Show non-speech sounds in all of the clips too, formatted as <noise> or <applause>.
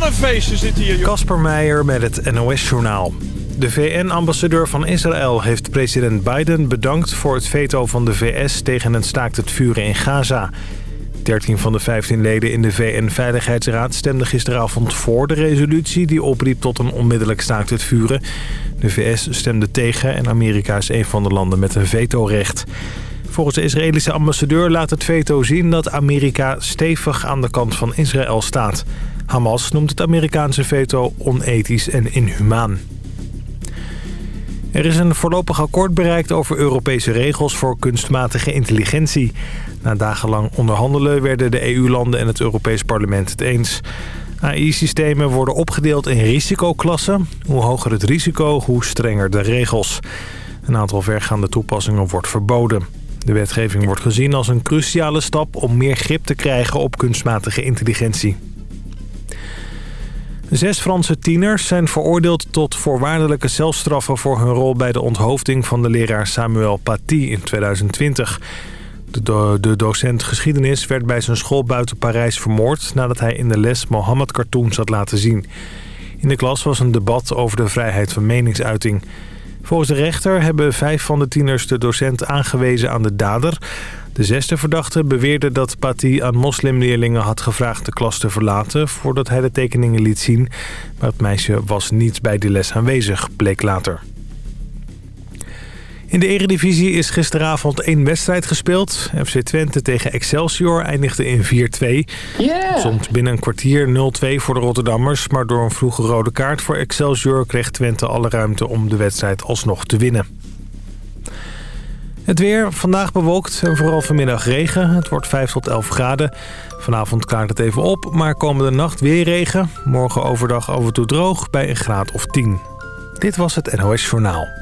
Feestje zit hier. Kasper Meijer met het NOS-journaal. De VN-ambassadeur van Israël heeft president Biden bedankt voor het veto van de VS tegen een staakt het vuren in Gaza. 13 van de 15 leden in de VN-veiligheidsraad stemden gisteravond voor de resolutie... die opriep tot een onmiddellijk staakt het vuren. De VS stemde tegen en Amerika is een van de landen met een vetorecht. Volgens de Israëlische ambassadeur laat het veto zien dat Amerika stevig aan de kant van Israël staat. Hamas noemt het Amerikaanse veto onethisch en inhumaan. Er is een voorlopig akkoord bereikt over Europese regels voor kunstmatige intelligentie. Na dagenlang onderhandelen werden de EU-landen en het Europees Parlement het eens. AI-systemen worden opgedeeld in risicoklassen. Hoe hoger het risico, hoe strenger de regels. Een aantal vergaande toepassingen wordt verboden. De wetgeving wordt gezien als een cruciale stap om meer grip te krijgen op kunstmatige intelligentie. Zes Franse tieners zijn veroordeeld tot voorwaardelijke celstraffen... voor hun rol bij de onthoofding van de leraar Samuel Paty in 2020. De, de docent geschiedenis werd bij zijn school buiten Parijs vermoord... nadat hij in de les Mohammed-cartoons had laten zien. In de klas was een debat over de vrijheid van meningsuiting... Volgens de rechter hebben vijf van de tieners de docent aangewezen aan de dader. De zesde verdachte beweerde dat Paty aan moslimleerlingen had gevraagd de klas te verlaten... voordat hij de tekeningen liet zien. Maar het meisje was niet bij de les aanwezig, bleek later. In de eredivisie is gisteravond één wedstrijd gespeeld. FC Twente tegen Excelsior eindigde in 4-2. Yeah. Soms binnen een kwartier 0-2 voor de Rotterdammers... maar door een vroege rode kaart voor Excelsior... kreeg Twente alle ruimte om de wedstrijd alsnog te winnen. Het weer, vandaag bewolkt en vooral vanmiddag regen. Het wordt 5 tot 11 graden. Vanavond klaart het even op, maar komende nacht weer regen. Morgen overdag af en toe droog bij een graad of 10. Dit was het NOS Journaal.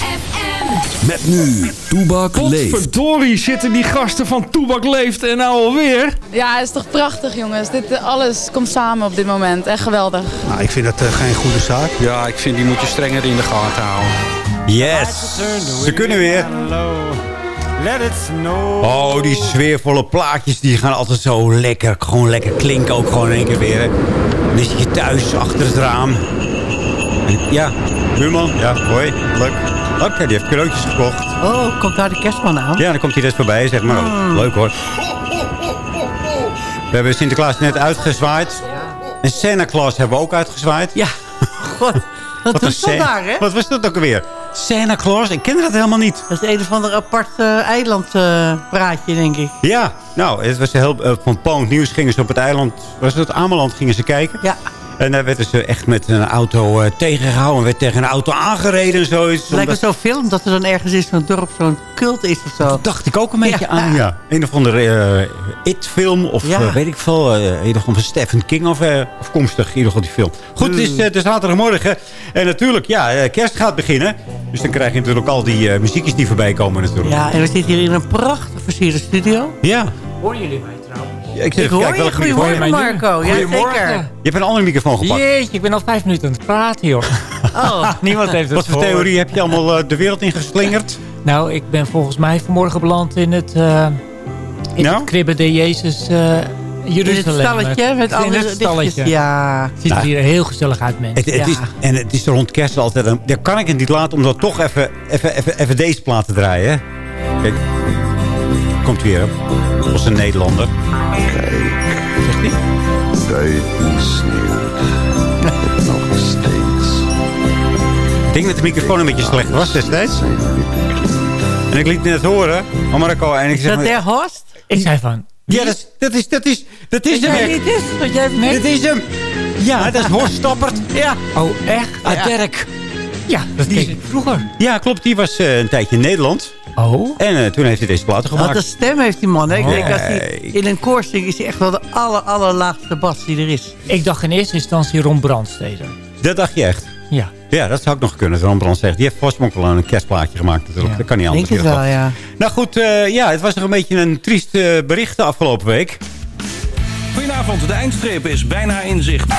Met nu, Toebak leeft. Verdorie zitten die gasten van Toebak leeft en nou alweer. Ja, het is toch prachtig jongens. Dit, eh, alles komt samen op dit moment. Echt geweldig. Nou, ik vind dat uh, geen goede zaak. Ja, ik vind die moet je strenger in de gaten houden. Yes, ze kunnen weer. Oh, die sfeervolle plaatjes die gaan altijd zo lekker, gewoon lekker klinken ook gewoon in één keer weer. Hè. Dan je thuis achter het raam. En, ja, buurman, ja, hoi, leuk. Oké, die heeft cadeautjes gekocht. Oh, komt daar de kerstman aan? Ja, dan komt hij net voorbij, zeg maar. Oh, leuk hoor. We hebben Sinterklaas net uitgezwaaid. En Santa Claus hebben we ook uitgezwaaid. Ja, <laughs> god. Wat, Wat was dat daar, hè? Wat was dat ook alweer? Santa Claus? Ik kende dat helemaal niet. Dat is een of ander apart uh, eilandpraatje, denk ik. Ja, nou, het was heel, uh, van Poont Nieuws gingen ze op het eiland, was het Ameland, gingen ze kijken. Ja. En daar werden ze echt met een auto uh, tegengehouden. werd tegen een auto aangereden en zoiets. Het lijkt me zo'n film dat er dan ergens in zo'n dorp zo'n cult is of zo. Dat dacht ik ook een beetje ja. aan. Ja. Een of andere uh, It-film of ja. uh, weet ik veel. Uh, een of andere Stephen King of, afkomstig in ieder geval die film. Goed, het is de zaterdagmorgen. En natuurlijk, ja, kerst gaat beginnen. Dus dan krijg je natuurlijk al die muziekjes die voorbij komen natuurlijk. Ja, en we zitten hier in een prachtig versierde studio. Ja. Horen jullie mij? Ja, ik, ik hoor kijk, je. Goedemorgen, Marco. Ja, zeker. Je hebt een andere microfoon gepakt. Jeetje, ik ben al vijf minuten aan het praten, joh. <laughs> Oh. Niemand heeft het Wat voor theorie heb je allemaal uh, de wereld ingeslingerd? Nou, ik ben volgens mij vanmorgen beland in het, uh, in nou? het kribbe de Jezus uh, Jeruzalem. In het stalletje met alle in het stalletje. Ja. Het ziet er hier heel gezellig uit, mensen. Het, het ja. is, en het is rond kerst altijd... Een, daar kan ik het niet laten om dan toch even, even, even, even deze plaat te draaien. Hè? Kijk, komt weer, hè? Als een Nederlander. Kijk. Zegt hij? Buiten sneeuwt het nog steeds. Ik denk dat de microfoon een beetje slecht was destijds. En ik liet net horen, oh Marco, en ik Is zeg... dat der host? Ik zei van, Ja, dat is, dat is, dat is, dat is hem. het is? Weet jij het Dit is hem. Ja, dat is Horst Stappert. Ja. Oh, echt? Ah, Dirk. Ja, dat Die- vroeger. Ja, klopt. Die was eh, een tijdje in Nederland. Oh. En eh, toen heeft hij deze platen Wat gemaakt. een stem heeft die man. Hè? Ik denk als hij in een koor zingt, is hij echt wel de aller, allerlaagste bas die er is. Ik dacht in eerste instantie Ron Brandsteder. Dat dacht je echt. Ja. Ja, dat zou ik nog kunnen. Ron Brand zegt. Die heeft vast ook wel een kerstplaatje gemaakt natuurlijk. Ja. Dat kan niet anders. Denk het wel, ja. Nou goed, eh, ja, het was nog een beetje een triest eh, bericht de afgelopen week. Goedenavond, de eindstreep is bijna in zicht.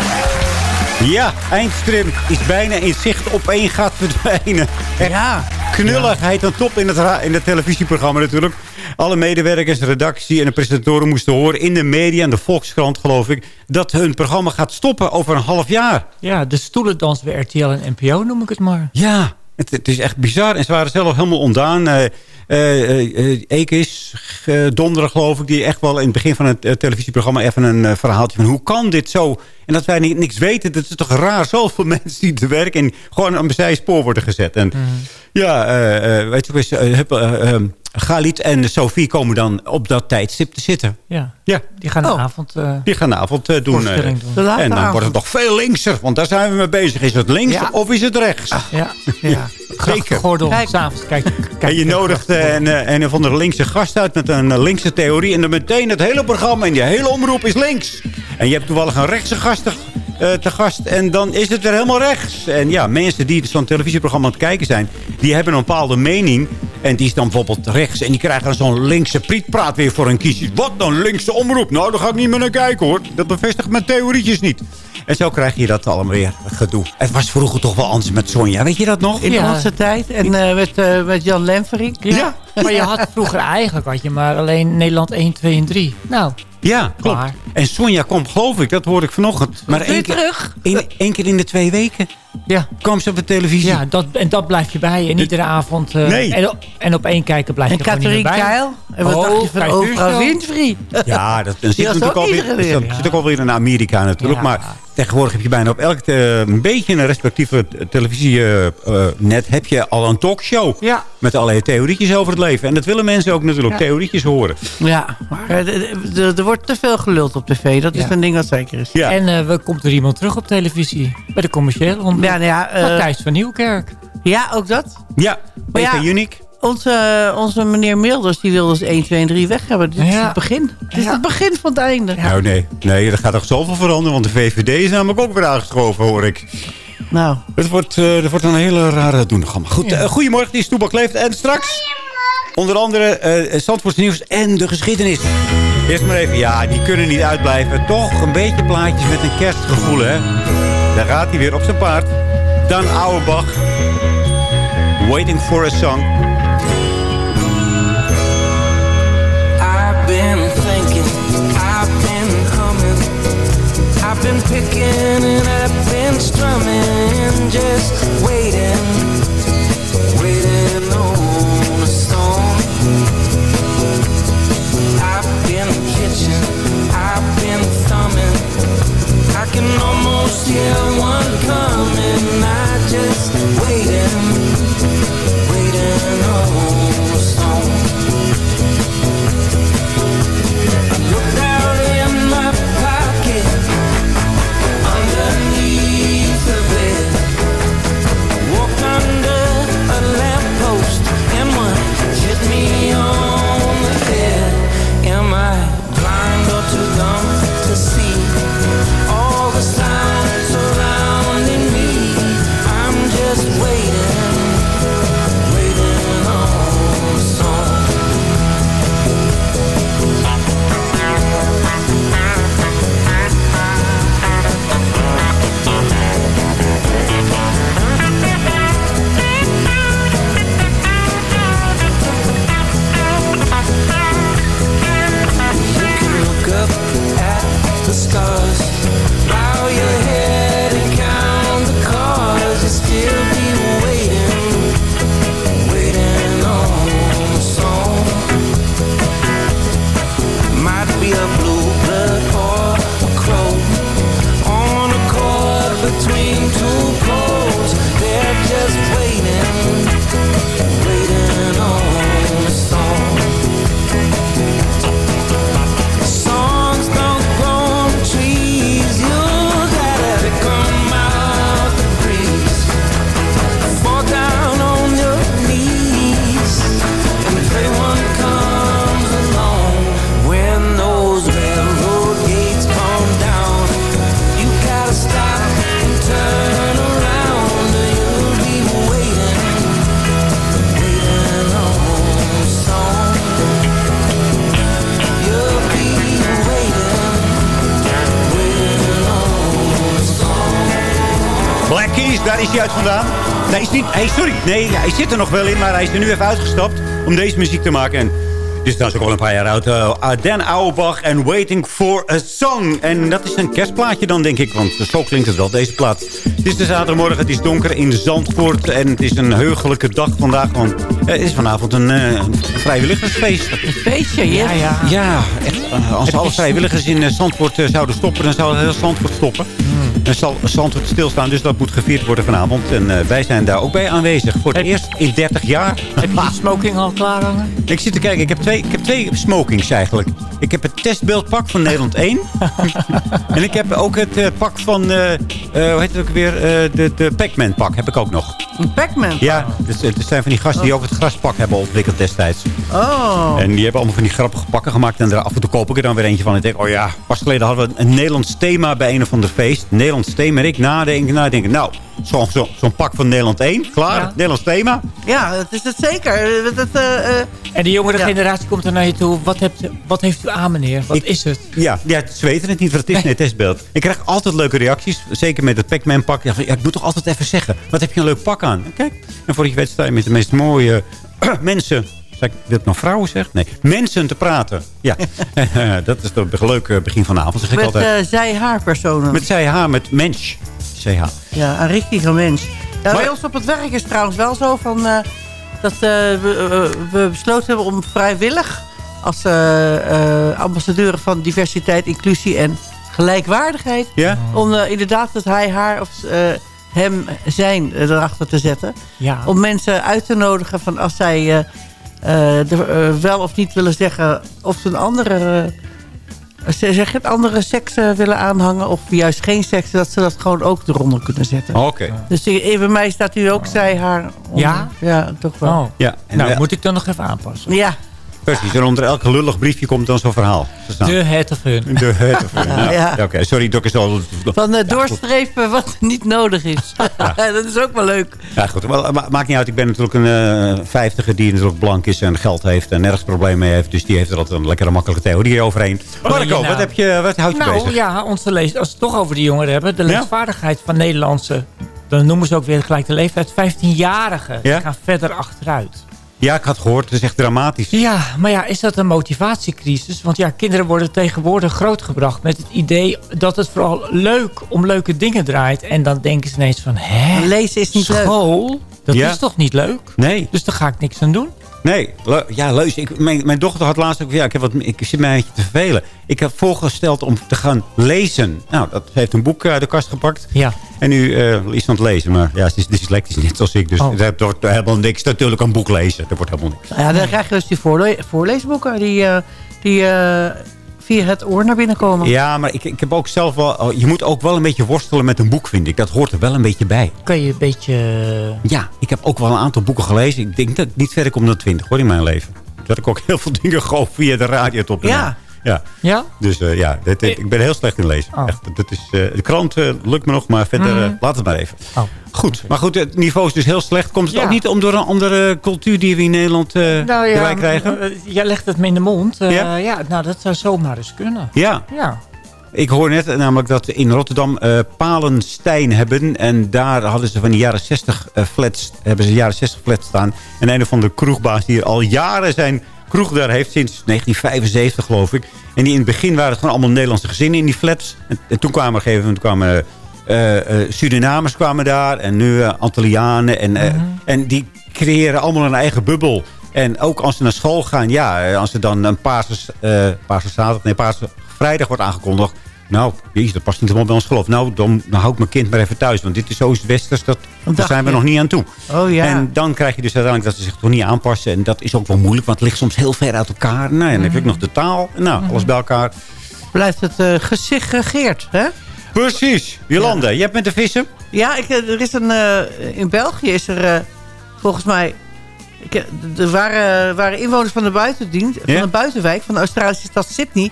Ja, eindstreep is bijna in zicht op één gaat verdwijnen. Echt Ja. Knulligheid aan top in het, in het televisieprogramma natuurlijk. Alle medewerkers, redactie en de presentatoren moesten horen in de media en de Volkskrant geloof ik... dat hun programma gaat stoppen over een half jaar. Ja, de stoelendans bij RTL en NPO noem ik het maar. Ja, het, het is echt bizar. En ze waren zelf helemaal ondaan. Ekis, eh, donderdag geloof ik, die echt wel in het begin van het eh, televisieprogramma even een eh, verhaaltje van hoe kan dit zo? En dat wij ni- niks weten, dat is toch raar. Zoveel <laughs> mensen die te werken en gewoon aan een spoor worden gezet. En ja, eh, eh, weet je, wel, eh, heb, eh, eh, Galit en Sophie komen dan op dat tijdstip te zitten. Ja. Ja. Die gaan Oh. een avond... eh, Die gaan de avond eh, doen. eh. De en dan wordt het nog veel linkser. Want daar zijn we mee bezig. Is het links Ja. of is het rechts? ja. Ja. Grachtengordel. Kijk. S'avonds. Kijk, kijk. En je nodigt een, een van de linkse gast uit met een linkse theorie. En dan meteen het hele programma en die hele omroep is links. En je hebt toevallig een rechtse gast te, eh, te gast. En dan is het weer helemaal rechts. En ja, mensen die zo'n televisieprogramma aan het kijken zijn... die hebben een bepaalde mening. En die is dan bijvoorbeeld rechts. En die krijgen dan zo'n linkse prietpraat weer voor hun kiesjes. Wat dan linkse omroep? Nou, daar ga ik niet meer naar kijken hoor. Dat bevestigt mijn theorietjes niet. En zo krijg je dat allemaal weer gedoe. Het was vroeger toch wel anders met Sonja. Weet je dat nog? In Ja. onze tijd. En eh, met, eh, met Jan Lemferink. Ja. Maar je had vroeger eigenlijk had je maar alleen Nederland 1, 2 en 3. Nou, Ja, klopt. Klaar. En Sonja kwam, geloof ik, dat hoorde ik vanochtend. Maar één keer, terug. één keer in de twee weken ja. kwam ze op de televisie. Ja, dat, en dat blijf je bij. En iedere avond... eh, Nee. en, en op één kijken blijf En je gewoon niet Katrien meer bij. Keil. En wat Oh, dacht je van Oprah. Winfrey? Ja, dat, dan zit natuurlijk ook alweer, weer. dat zit ook alweer in Amerika natuurlijk. Ja. Maar tegenwoordig heb je bijna op elk eh, een beetje een respectieve televisienet... heb je al een talkshow Ja. met allerlei theorietjes over het leven. En dat willen mensen ook natuurlijk, Ja. theorietjes horen. Ja, maar eh, er wordt te veel geluld op tv. Dat is een ding dat zeker is. Ja. En eh, we komt er iemand terug op televisie. Bij de commerciële. Ja, nou ja, eh, Matthijs van Nieuwkerk. ja, ook dat. Ja, Maar ja, uniek. Onze, onze meneer Milders die wil dus 1, 2 en 3 weg hebben. Dit is het begin. Dit is het begin van het einde. Nou nee, nee, er gaat toch zoveel veranderen. Want de VVD is namelijk ook weer aangeschoven, hoor ik. Nou, Het wordt, eh, het wordt een hele rare doenagam. Goed, Ja. eh, goedemorgen, die is Toebak leeft. En straks onder andere eh Zandvoorts nieuws en de geschiedenis. Eerst maar even, ja, die kunnen niet uitblijven. Toch een beetje plaatjes met een kerstgevoel, hè. Daar gaat hij weer op zijn paard. Dan Auerbach. Waiting for a song. I've been thinking, I've been humming, I've been picking and I've been strumming, just waiting still one Hey, sorry. Nee, hij zit er nog wel in, maar hij is er nu even uitgestapt om deze muziek te maken. En dit is trouwens ook al een paar jaar oud. Uh, Dan Auerbach en Waiting for a Song. En dat is een kerstplaatje dan, denk ik. Want zo klinkt het wel, deze plaat. Het is de zaterdagmorgen, het is donker in Zandvoort. En het is een heugelijke dag vandaag. Want het is vanavond een, uh, vrijwilligersfeest. Een feestje, ja. Ja, ja echt, uh, als alle vrijwilligers in Zandvoort zouden stoppen... dan zou heel Zandvoort stoppen. En zal Zandvoort stilstaan, dus dat moet gevierd worden vanavond. En wij zijn daar ook bij aanwezig. Voor het eerst in 30 jaar. Heb je die smoking al klaar hangen? <laughs> Ik zit te kijken, ik heb twee ik heb twee smokings eigenlijk. Ik heb het testbeeldpak van Nederland 1. <laughs> en ik heb ook het uh, pak van, uh, uh, hoe heet het ook weer, de, de Pac-Man pak heb ik ook nog. Een Pac-Man Ja, het, het, zijn van die gasten die ook het graspak hebben ontwikkeld destijds. Oh. En die hebben allemaal van die grappige pakken gemaakt. En daar af en toe koop ik er dan weer eentje van. En ik denk, oh ja, pas geleden hadden we een Nederlands thema bij een of ander feest. Nederlands thema. En ik nadenken, nadenken. Nou, zo'n zo, zo pak van Nederland 1. Klaar, ja. Nederlands thema. Ja, dat is het zeker. Dat, en de jongere ja. generatie komt er naar je toe. Wat, hebt, wat heeft u aan, meneer? Wat ik, is het? Ja, ja, ze weten het niet, wat het is. Nee, het testbeeld. Ik krijg altijd leuke reacties. Zeker met het Pac-Man pak. Ja, ik moet toch altijd even zeggen. Wat heb je een leuk pak aan? En kijk, en voor je weet sta je met de meest mooie <clears throat> mensen... Zeg ik dit nog vrouwen zeg? Nee, mensen te praten. Ja, <laughs> dat is toch een leuk begin van de avond. Zeg ik met altijd. Uh, zij-haar-personen. Met zij-haar, met mens. CH. Ja, een richtige mens. Ja, bij ons op het werk is trouwens wel zo van... Uh, dat uh, we, we, besloten hebben om vrijwillig... als uh, ambassadeur van diversiteit, inclusie en gelijkwaardigheid... Ja? om inderdaad dat hij, haar of hem, zijn erachter te zetten. Ja. Om mensen uit te nodigen van als zij wel of niet willen zeggen... of ze een andere ze zeg het andere seksen willen aanhangen... of juist geen seks, dat ze dat gewoon ook eronder kunnen zetten. Oh, Oké. Okay. Dus bij mij staat u ook zij, haar... Om, ja? Ja, toch wel. Oh. Ja, en nou, moet ik dan nog even aanpassen. Ja. Precies, en onder elk lullig briefje komt dan zo'n verhaal. De het of hun. De het of hun, <laughs> ja. ja. Oké, okay. sorry, Dok is al... Van uh, doorstrepen wat niet nodig is. <laughs> dat is ook wel leuk. Ja, goed. Maar, ma maakt niet uit. Ik ben natuurlijk een uh, vijftiger die natuurlijk blank is en geld heeft en nergens probleem mee heeft. Dus die heeft er altijd een lekkere makkelijke theorie overheen. Marco, nou, wat, heb je, wat houd je nou, bezig? ja, onze lees, als we het toch over de jongeren hebben. De leesvaardigheid van Nederlandse, dan noemen ze ook weer gelijk de leeftijd. 15-jarigen ja? gaan verder achteruit. Ja, ik had gehoord. Het is echt dramatisch. Ja, maar ja, is dat een motivatiecrisis? Want ja, kinderen worden tegenwoordig grootgebracht met het idee dat het vooral leuk om leuke dingen draait. En dan denken ze ineens van, hè? Lezen is niet School? leuk. Dat Ja. is toch niet leuk? Nee. Dus daar ga ik niks aan doen. Nee, le- ja, leus. Ik, mijn, mijn dochter had laatst ook... Ja, ik, heb wat, ik zit mij een beetje te vervelen. Ik heb voorgesteld om te gaan lezen. Nou, dat heeft een boek uit de kast gepakt. Ja. En nu eh, is ze aan het lezen. Maar ja, ze is dyslectisch net zoals ik. Dus Oh. er wordt helemaal niks. Natuurlijk een boek lezen. Er wordt helemaal niks. Ja, dan krijg je dus die voorle voorleesboeken die, uh, die uh, via het oor naar binnen komen. Ja, maar ik, ik heb ook zelf wel... oh, Je moet ook wel een beetje worstelen met een boek, vind ik. Dat hoort er wel een beetje bij. Kan je een beetje... Ja, ik heb ook wel een aantal boeken gelezen. Ik denk dat ik niet verder kom dan 20 hoor in mijn leven. Dat ik ook heel veel <laughs> dingen gewoon via de radio tot Ja. Ja. Ja? Dus uh, ja, dit, ik ben heel slecht in lezen. Oh. Echt, dat is, uh, de krant uh, lukt me nog, maar verder Mhm. laat het maar even. Oh. Goed, maar goed, het niveau is dus heel slecht. Komt het Ja. ook niet om door een andere cultuur die we in Nederland nou erbij krijgen? eh, jij legt het me in de mond. Eh, Ja? ja? nou dat zou zomaar eens kunnen. Ja, Ja. ik hoor net namelijk dat in Rotterdam eh, Palenstein hebben. En daar hadden ze van de jaren 60 eh, flats, hebben ze jaren 60 flats staan. En een van de kroegbaas die al jaren zijn kroeg daar heeft, sinds 1975 geloof ik. En die in het begin waren het gewoon allemaal Nederlandse gezinnen in die flats. En, en toen kwamen er gegeven moment kwamen eh, eh, Surinamers kwamen daar. En nu uh, Antillianen. En, uh, en die creëren allemaal een eigen bubbel. En ook als ze naar school gaan, ja, als er dan een paarse, paarse zaterdag, nee, paarse vrijdag wordt aangekondigd. Nou, jezus, dat past niet helemaal bij ons geloof. Nou, dan, dan hou ik mijn kind maar even thuis. Want dit is Oost-Westers, dat, daar zijn we nog niet aan toe. Oh ja. En dan krijg je dus uiteindelijk dat ze zich toch niet aanpassen. En dat is ook wel moeilijk, want het ligt soms heel ver uit elkaar. Nou, en dan heb ik nog de taal. Nou, alles bij elkaar. Blijft het uh, gesegregeerd, hè? Precies. Jolanda, ja. je hebt met de vissen? Ja, ik, er is een, uh, in België is er uh, volgens mij... Ik, er waren, waren inwoners van de buitendienst, Ja? van de buitenwijk, van de Australische stad Sydney.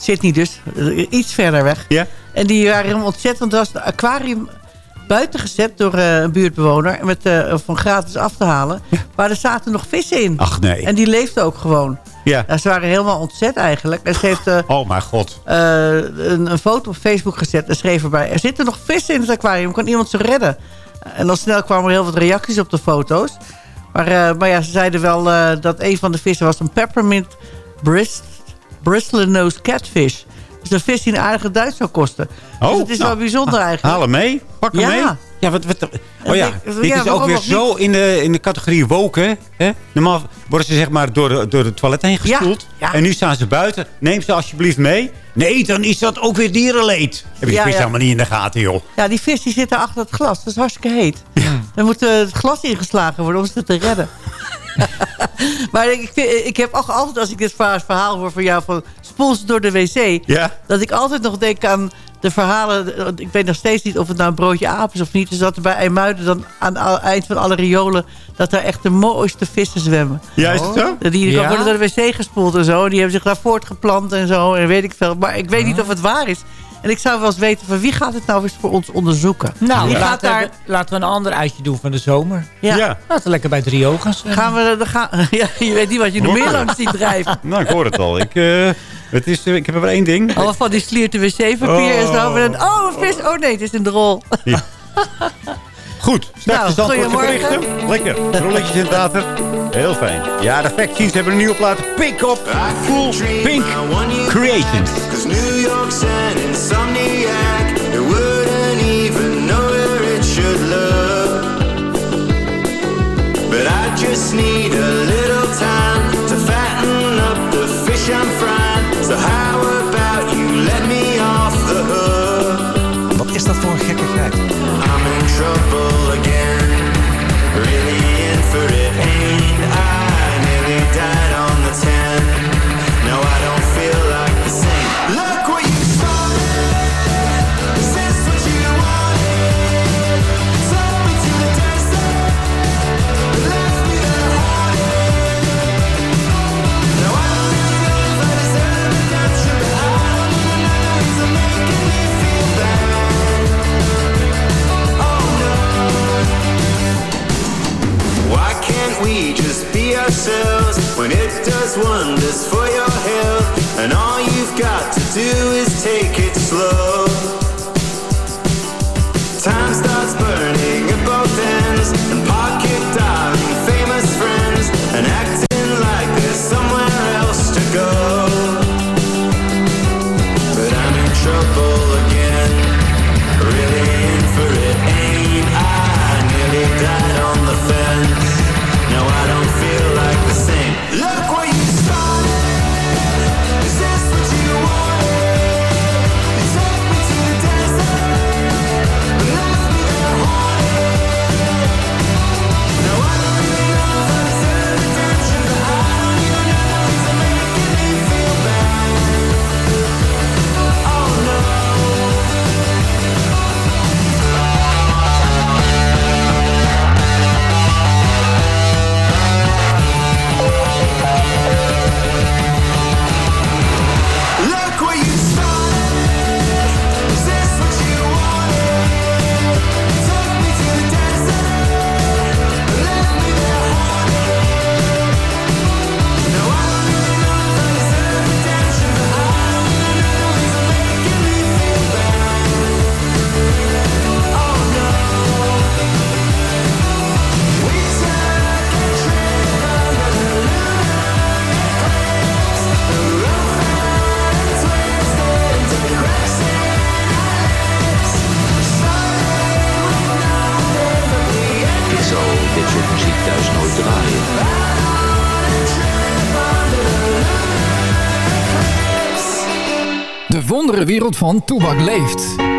Sydney dus, iets verder weg. Ja. En die waren ontzettend. Er was een aquarium buiten gezet door uh, een buurtbewoner. Met, uh, van gratis af te halen. Ja. Maar er zaten nog vissen in. Ach nee. En die leefden ook gewoon. Ja. Nou, ze waren helemaal ontzet eigenlijk. En ze heeft eh, Oh, mijn god. eh, een, een foto op Facebook gezet en schreef erbij... er zitten nog vissen in het aquarium, kan iemand ze redden? En dan snel kwamen er heel wat reacties op de foto's. Maar, eh, maar ja, ze zeiden wel eh, dat een van de vissen was een peppermint brist, bristlenose catfish. Dus een vis die een aardige Duits zou kosten. dus het is nou, wel bijzonder eigenlijk. Haal hem mee. Pak hem Ja. mee. Ja, wat, wat, oh ja, dit is ook weer zo in de, in de categorie woken. Hè? Normaal worden ze zeg maar door, de- door het toilet heen gespoeld. ja. En nu staan ze buiten. Neem ze alsjeblieft mee. Nee, dan is dat ook weer dierenleed. Heb je die vis helemaal niet in de gaten, joh. Ja, die vis die zit daar achter het glas. Dat is hartstikke heet. Dan moet eh, het glas ingeslagen worden om ze te redden. <laughs> maar ik, vind- ik heb ook altijd, als ik dit verhaal- verhaal hoor van jou... van spoel ze door de wc... Ja. dat ik altijd nog denk aan de verhalen... ik weet nog steeds niet of het nou een broodje aap is of niet... dus dat er bij IJmuiden dan aan het eind van alle riolen... dat daar echt de mooiste vissen zwemmen. Ja, is het zo? Die, die Ja? worden door de wc gespoeld en zo. Die hebben zich daar voortgeplant en zo. En weet ik veel. Maar ik weet niet of het waar is. En ik zou wel eens weten van wie gaat het nou eens voor ons onderzoeken? Nou, wie gaat laten, daar... we, laten we een ander uitje doen van de zomer. Ja. Ja. Laten we lekker bij drie ogen zwemmen. Gaan we, dan gaan, <laughs> ja, je weet niet wat je nog meer langs ziet drijven. <laughs> Nou, ik hoor het al. Ik, eh, het is, eh, ik heb er maar één ding. Allemaal van die slierte wc-papier en zo. En dan, oh, een vis. Oh nee, het is in de rol. Goed, straks Nou, de berichten. Lekker, rolletjes in het water. Heel fijn. Ja, de Fact Sheets hebben een nieuwe plaat. Pick Up Full Pink Creations. Cause New York's an insomniac. It wouldn't even know where it should look. But I just need when it does wonders for your health? And all you've got to do is take it slow. Wereld van Toebak leeft.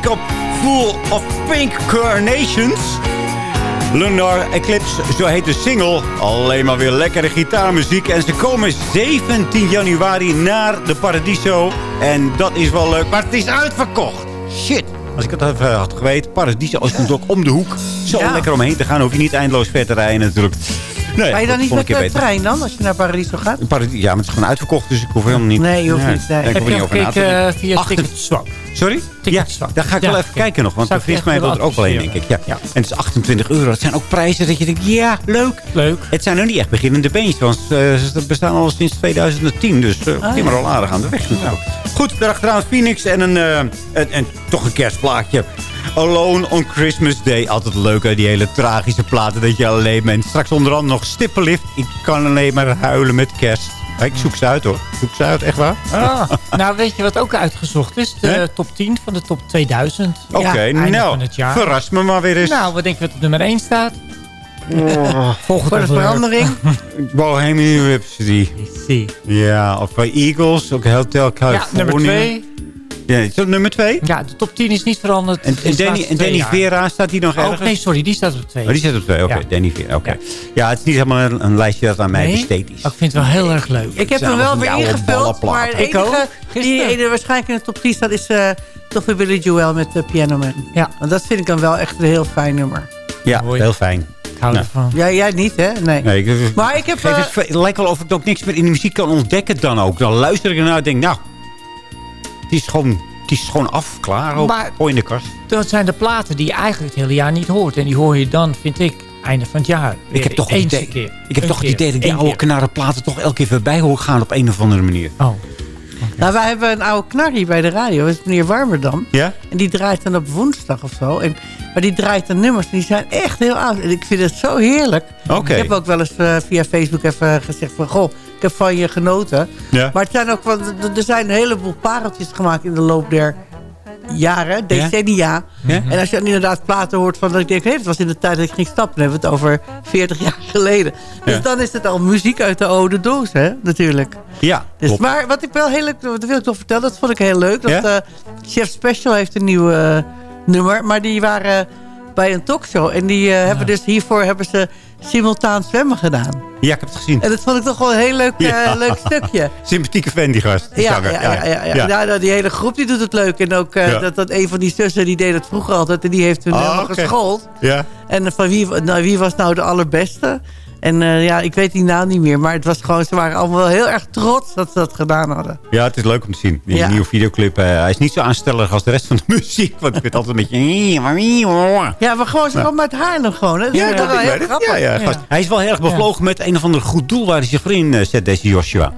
Pick Up Full of Pink Carnations. Lunar Eclipse, zo heet de single. Alleen maar weer lekkere gitaarmuziek. En ze komen 17 januari naar de Paradiso. En dat is wel leuk, maar het is uitverkocht. Shit. Als ik het even had geweten, Paradiso is natuurlijk ook om de hoek. Zo Ja. lekker omheen te gaan, hoef je niet eindeloos ver te rijden natuurlijk. Nee, Ga je dan niet met een de beter. trein dan, als je naar Paradiso gaat? Paradiso, ja, maar het is gewoon uitverkocht, dus ik hoef helemaal niet... Nee, je hoeft niet, nee. ik Heb hoef je niet over na te eh, via Achter- Ticketswap? Sorry? Ticketswap. Ja, daar ga ik Ja, wel even kijken nog. Want de fris mij dat er ook wel in, willen denk ik. Ja. En het is 28 euro. Dat zijn ook prijzen dat je denkt, ja, leuk. Leuk. Het zijn nog niet echt beginnende beentjes. Want eh, ze bestaan al sinds 2010. Dus uh, Ah, die maar al aardig aan de weg. Goed, daarachteraan Phoenix en, een, eh, en, en toch een kerstplaatje. Alone on Christmas Day. Altijd leuk, hè? Die hele tragische platen dat je alleen bent. Straks onder andere nog Stippenlift. Ik kan alleen maar huilen met kerst. Ja, Ik zoek ze uit, hoor. Ik zoek ze uit, echt waar. Ah, <laughs> nou, weet je wat ook uitgezocht is? De top 10 van de top 2000. Oké, nou, van het jaar. verras me maar weer eens. Nou, wat denk je wat op nummer 1 staat? Oh. <laughs> Volgende Voor de verandering. <laughs> Bohemian Rhapsody. Zie. Ja, of bij Eagles, ook Hotel California. Ja, nummer 2. Ja, is dat nummer 2? Ja, de top 10 is niet veranderd. En, de Danny, en twee Danny. Vera, staat die nog Oh, ergens? nee, sorry, die staat op 2. Oh, die staat op 2, oké. Ja. Danny Vera, oké. Ja. het is niet helemaal een, een lijstje dat aan mij Nee? besteed is. Maar ik vind het wel heel erg leuk. Ik heb hem wel weer ingevuld. Maar de Ik enige ook. die waarschijnlijk in de top 10 staat... is eh, toch weer Billy Joel met uh, Piano Man. Ja. Want dat vind ik dan wel echt een heel fijn nummer. Ja, Mooi. heel fijn. Ik hou Nou. ervan. Ja, jij niet, hè? Nee. Nee, ik, Maar ik heb... geef eh, het, het lijkt wel of ik ook niks meer in de muziek kan ontdekken dan ook. Dan luister ik ernaar en denk, nou, het is gewoon, het is gewoon af, klaar ook. Maar- in de kast. Dat zijn de platen die je eigenlijk het hele jaar niet hoort. En die hoor je dan, vind ik, einde van het jaar. Ik heb toch het idee, keer. ik heb toch het keer. idee dat die oude knarenplaten toch elke keer voorbij horen gaan op een of andere manier. Oh. Nou, wij hebben een oude knar hier bij de radio. Dat is meneer Warmerdam. Ja? En die draait dan op woensdag of zo. En, maar die draait dan nummers. Die zijn echt heel oud. En ik vind het zo heerlijk. Oké. Ik heb ook wel eens eh, via Facebook even gezegd van... Goh, ik heb van je genoten. Ja. Maar het zijn ook, want er zijn een heleboel pareltjes gemaakt in de loop der jaren, decennia. Ja? En als je dan inderdaad platen hoort van dat ik denk, hé, dat was in de tijd dat ik ging stappen. Dan hebben we het over 40 jaar <laughs> geleden. Dus Ja. dan is het al muziek uit de oude doos, hè, natuurlijk. Ja, Dus, klopt. maar wat ik wel heel leuk, dat wil ik toch vertellen, dat vond ik heel leuk. Dat Ja? eh, Chef Special heeft een nieuw eh, nummer, maar die waren bij een talkshow. En die eh, hebben dus hiervoor hebben ze simultaan zwemmen gedaan. Ja, ik heb het gezien. En dat vond ik toch wel een heel leuk, eh, leuk stukje. <laughs> Sympathieke fan, die gast. Die Ja, ja, ja, ja, ja. Ja. Nou, nou, die hele groep die doet het leuk. En ook eh, dat, dat een van die zussen, die deed het vroeger altijd. En die heeft hun Ah, helemaal geschoold. Ja. En van wie, nou, wie was nou de allerbeste? En eh, ja, ik weet die naam niet meer. Maar het was gewoon, ze waren allemaal wel heel erg trots dat ze dat gedaan hadden. Ja, het is leuk om te zien. Die Ja. nieuwe videoclip. eh, hij is niet zo aanstellig als de rest van de <laughs> muziek. Want ik vind het altijd een beetje... Ja, maar gewoon, ze Ja. komen uit Haarlem gewoon. Hè? Dat Ja, is toch wel heel grappig. Ja, ja, gast. Hij is wel heel erg bevlogen met een of ander goed doel waar hij zich voor in eh, zet, deze Joshua.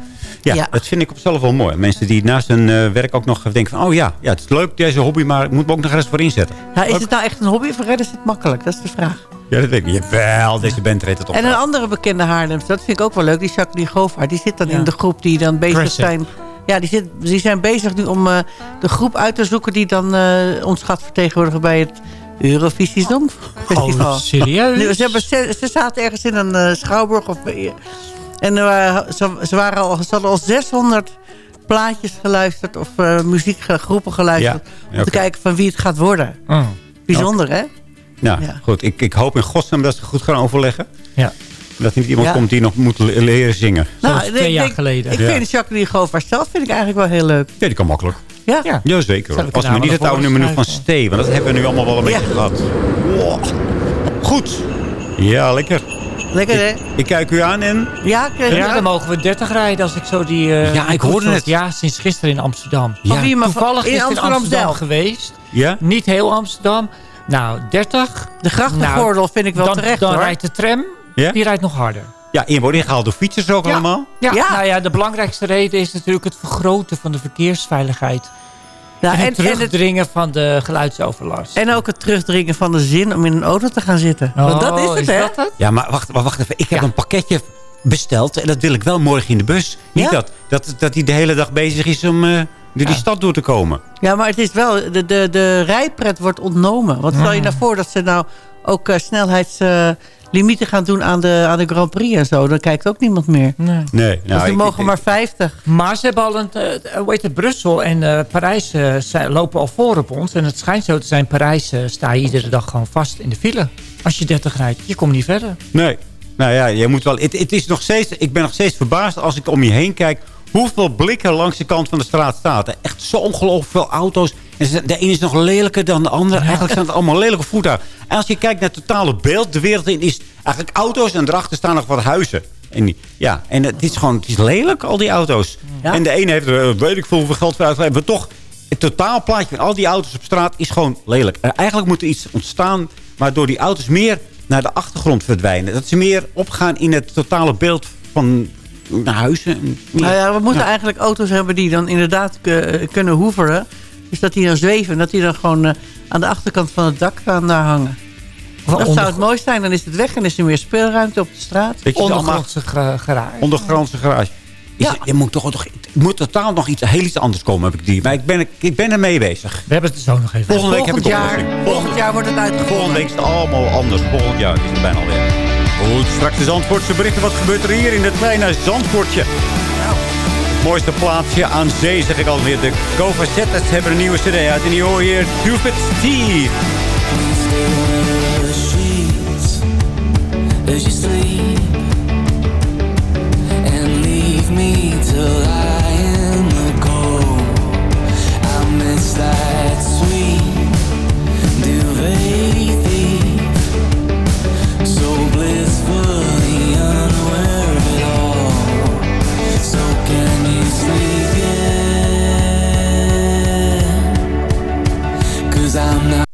Ja, Ja. dat vind ik op zichzelf wel mooi. Mensen die naast hun eh, werk ook nog denken van... oh ja, ja, het is leuk deze hobby, maar ik moet me ook nog ergens voor inzetten. Ja, is het nou echt een hobby of redden ze het makkelijk? Dat is de vraag. Ja, dat weet ik niet. Jawel, deze band reed het op. En een andere bekende Haarlems, dat vind ik ook wel leuk. Die Jacqueline Govaert, die zit dan Ja. in de groep die dan bezig Crescent. zijn... Ja, die, zit, die zijn bezig nu om eh, de groep uit te zoeken... die dan eh, ons gaat vertegenwoordigen bij het Eurovisie Songfestival. Oh, serieus? Nu, ze, hebben, ze, ze zaten ergens in een schouwburg. Of, en eh, ze, ze, waren al, ze hadden al 600 plaatjes geluisterd... of eh, muziekgroepen geluisterd... Ja, om te kijken van wie het gaat worden. Oh. Bijzonder, hè? Nou, Ja. goed. Ik, ik hoop in godsnaam dat ze goed gaan overleggen. Ja. Dat er niet iemand Ja. komt die nog moet le- leren zingen. Zoals ik twee jaar denk- geleden. Ik Ja. vind Jacqueline Govaert zelf vind ik eigenlijk wel heel leuk. Ja, die kan makkelijk. Ja, Ja. Jazeker. Ik Als we nou niet wel het oude nummer van? Stee. Want dat hebben we nu allemaal wel een Ja. beetje gehad. Wow. Goed. Ja, lekker. Lekker hè? Ik kijk u aan en... Ja, kreeg Ja, dan mogen we 30 rijden als ik zo die... eh, Ja, ik hoorde het. Ja, sinds gisteren in Amsterdam. Maar van- Toevallig in is het in Amsterdam Amsterdam geweest. Ja? Niet heel Amsterdam. Nou, 30. De grachtengordel vind ik wel dan, terecht Dan hoor. rijdt de tram, Ja? die rijdt nog harder. Ja, in worden ingehaald door fietsers ook Ja. allemaal. Ja, Ja. Nou ja, de belangrijkste reden is natuurlijk het vergroten van de verkeersveiligheid. Ja, en, en, het en, het- terugdringen van de geluidsoverlast. en ook het terugdringen van de zin om in een auto te gaan zitten. Want dat is Oh, het, hè? dat het? Ja, maar wacht, maar wacht even. Ik heb Ja. een pakketje besteld en dat wil ik wel morgen in de bus. Niet Ja? dat, dat, dat hij de hele dag bezig is om eh, door die Ja. stad door te komen. Ja, maar het is wel... De, de, de rijpret wordt ontnomen. Want stel Mm. je nou voor dat ze nou ook eh, limieten gaan doen aan de, aan de Grand Prix en zo. Dan kijkt ook niemand meer. Nee. Nee, dus er ik- mogen ik- maar 50. Maar ze hebben al een, eh, hoe heet het, Brussel en eh, Parijs eh, zijn- lopen al voor op ons. En het schijnt zo te zijn, Parijs eh, sta je iedere dag gewoon vast in de file. Als je 30 rijdt, je komt niet verder. Nee. Nou ja, je moet wel... Het, het is nog steeds, ik ben nog steeds verbaasd als ik om je heen kijk... hoeveel blikken langs de kant van de straat staat. Echt zo ongelooflijk veel auto's. En de ene is nog lelijker dan de andere. Eigenlijk zijn het allemaal lelijke voertuigen. En als je kijkt naar het totale beeld, de wereld in is eigenlijk auto's... en erachter staan nog wat huizen. En, ja, en het is gewoon het is lelijk, al die auto's. En de ene heeft er, eh, weet ik veel hoeveel geld voor uitgegeven. Maar toch, het totaalplaatje van al die auto's op straat is gewoon lelijk. Eigenlijk moet er iets ontstaan waardoor die auto's meer naar de achtergrond verdwijnen. Dat ze meer opgaan in het totale beeld van naar huizen. Nou ja, we moeten Ja. eigenlijk auto's hebben die dan inderdaad kunnen hoeveren. Dus dat die dan zweven. En dat die dan gewoon eh, aan de achterkant van het dak gaan daar hangen. Dat zou het mooi zijn. Dan is het weg en is er meer speelruimte op de straat. Ondergrondse garage. ondergrondse garage. Is, Ja. Er moet toch, toch er moet totaal nog iets, heel iets anders komen, heb ik die. Maar ik ben, ik ben ermee bezig. We hebben het zo nog even. Volgende week heb ik Volgend jaar, volgend jaar wordt het uitgevoerd. Volgende week is het allemaal anders. Volgend jaar is het bijna alweer. Goed, straks de Zandvoortse berichten. Wat gebeurt er hier in het kleine Zandvoortje? Nou, mooiste plaatsje aan zee, zeg ik alweer. De Cova Zetters hebben een nieuwe cd uit. En die hoor hier, Cupid Steve. And leave me to lie in the cold. I miss that Cause I'm not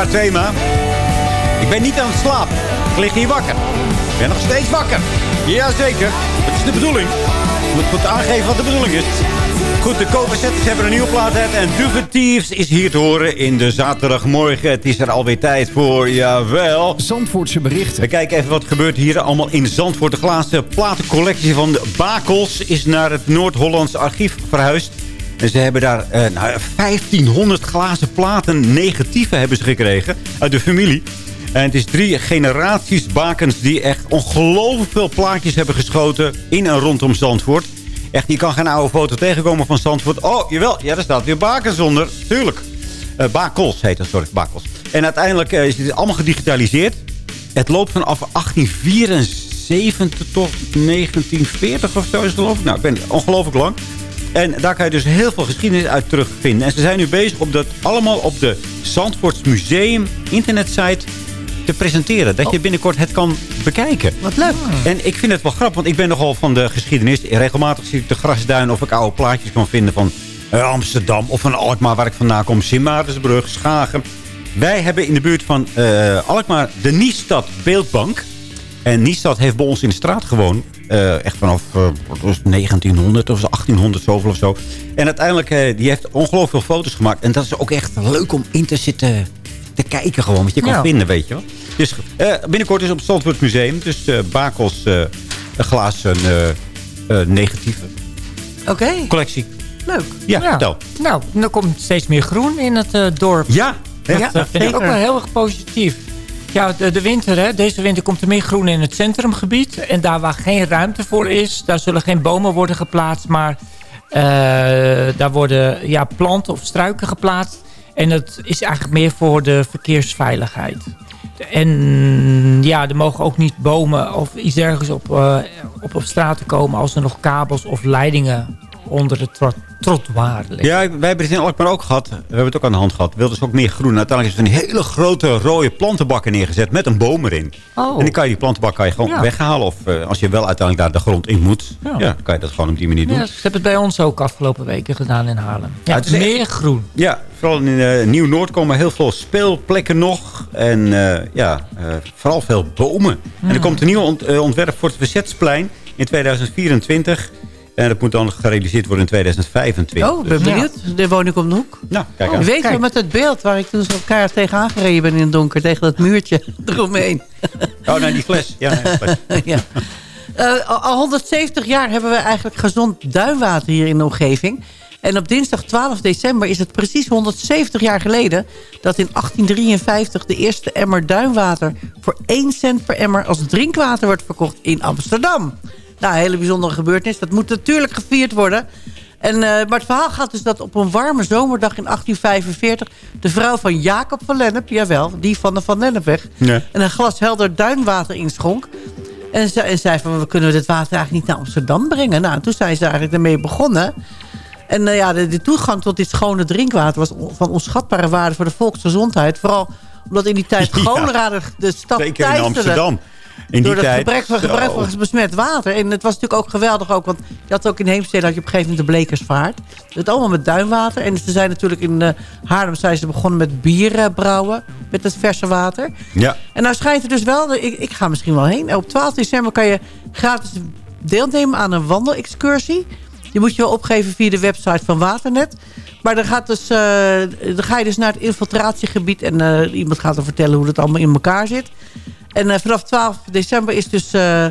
Herkenbaar thema. Ik ben niet aan het slapen. Ik lig hier wakker. Ik ben nog steeds wakker. Jazeker. Dat is de bedoeling. Je moet goed aangeven wat de bedoeling is. Goed, de Coversetters hebben een nieuwe plaat uit. En Duvet Thieves is hier te horen in de zaterdagmorgen. Het is er alweer tijd voor, jawel. Zandvoortse berichten. We kijken even wat gebeurt hier allemaal in Zandvoort. De glazen platencollectie van de Bakels is naar het Noord-Hollands archief verhuisd. En ze hebben daar eh, nou, 1500 glazen platen negatieven hebben ze gekregen uit de familie. En het is drie generaties bakens die echt ongelooflijk veel plaatjes hebben geschoten in en rondom Zandvoort. Echt, je kan geen oude foto tegenkomen van Zandvoort. Oh, jawel, ja, daar staat weer bakens onder. Tuurlijk. Eh, bakels heet dat, sorry, bakels. En uiteindelijk eh, is het allemaal gedigitaliseerd. Het loopt vanaf 1874 tot 1940 of zo is het geloof ik. Nou, ik ben ongelooflijk lang. En daar kan je dus heel veel geschiedenis uit terugvinden. En ze zijn nu bezig om dat allemaal op de Zandvoorts Museum internetsite te presenteren. Dat je binnenkort het kan bekijken. Wat leuk. En ik vind het wel grappig, want ik ben nogal van de geschiedenis. Regelmatig zie ik de grasduin of ik oude plaatjes kan vinden van eh, Amsterdam of van Alkmaar waar ik vandaan kom. Sint-Maartensbrug, Schagen. Wij hebben in de buurt van eh, Alkmaar de Niestad Beeldbank. En Niestad heeft bij ons in de straat gewoond. eh, echt vanaf eh, wat was het, 1900 of 1800 zoveel of zo. En uiteindelijk, eh, die heeft ongelooflijk veel foto's gemaakt. En dat is ook echt leuk om in te zitten te kijken gewoon. Wat je kan Ja. vinden, weet je wel. Dus eh, binnenkort is op het Zandvoort Museum. Dus eh, Bakels eh glazen eh eh, negatieve collectie. leuk. Ja, vertel. Nou, er komt steeds meer groen in het eh, dorp. Ja, Dat eh, vind ik ook wel heel erg positief. Ja, de, winter, hè. deze winter komt er meer groen in het centrumgebied. En daar waar geen ruimte voor is, daar zullen geen bomen worden geplaatst. Maar eh, daar worden ja, planten of struiken geplaatst. En dat is eigenlijk meer voor de verkeersveiligheid. En ja, er mogen ook niet bomen of iets ergens op, eh, op, op straat komen... als er nog kabels of leidingen onder het trot trottoir liggen. Ja, wij hebben het in Alkmaar ook gehad. We hebben het ook aan de hand gehad. We wilden dus ook meer groen. Uiteindelijk is er een hele grote rode plantenbakken neergezet met een boom erin. Oh. En dan kan je die plantenbak kan je gewoon Ja. weghalen. Of eh, als je wel uiteindelijk daar de grond in moet, ja. Kan je dat gewoon op die manier doen. Ja, ze hebben het bij ons ook afgelopen weken gedaan in Haarlem. Ja, het is echt- meer groen. Ja, vooral in eh, Nieuw-Noord komen heel veel speelplekken nog. En eh, ja, eh, vooral veel bomen. En er komt een nieuw ont- ontwerp voor het Verzetsplein in 2024. En dat moet dan gerealiseerd worden in 2025. Oh, ik ben Dus- benieuwd. Daar woon ik om de hoek. Nou, kijk aan. Weet je met het beeld waar ik toen zo elkaar tegenaan gereden ben in het donker... tegen dat muurtje <laughs> eromheen. Oh, nee, die fles. Ja, nee, die fles. <laughs> ja. Eh, al- al 170 jaar hebben we eigenlijk gezond duinwater hier in de omgeving. En op dinsdag 12 december is het precies 170 jaar geleden... dat in 1853 de eerste emmer duinwater... voor 1 cent per emmer als drinkwater wordt verkocht in Amsterdam. Nou, een hele bijzondere gebeurtenis. Dat moet natuurlijk gevierd worden. En, eh, maar het verhaal gaat dus dat op een warme zomerdag in 1845... de vrouw van Jacob van Lennep, jawel, die van de Van Lennepweg... Nee. en een glas helder duinwater inschonk. En, ze, en zei van, we kunnen dit water eigenlijk niet naar Amsterdam brengen. Nou, en toen zijn ze eigenlijk ermee begonnen. En eh, ja, de, de toegang tot dit schone drinkwater was on- van onschatbare waarde voor de volksgezondheid. Vooral omdat in die tijd <laughs> Ja. cholera de, de stad Zeker in. Amsterdam. In die door het tijd. gebrek van, gebruik van Zo. besmet water. En het was natuurlijk ook geweldig ook. Want je had ook in Heemstede had je op een gegeven moment de Blekersvaart. Het allemaal met duinwater. En ze zijn natuurlijk in eh, Haarlem zijn ze begonnen met bier eh, brouwen. Met het verse water. Ja. En nou schijnt er dus wel... Ik, ik ga misschien wel heen. Op 12 december kan je gratis deelnemen aan een wandelexcursie. Die moet je wel opgeven via de website van Waternet. Maar dan, gaat dus, eh, dan ga je dus naar het infiltratiegebied... en iemand gaat dan vertellen hoe het allemaal in elkaar zit. En eh, vanaf 12 december is dus, eh,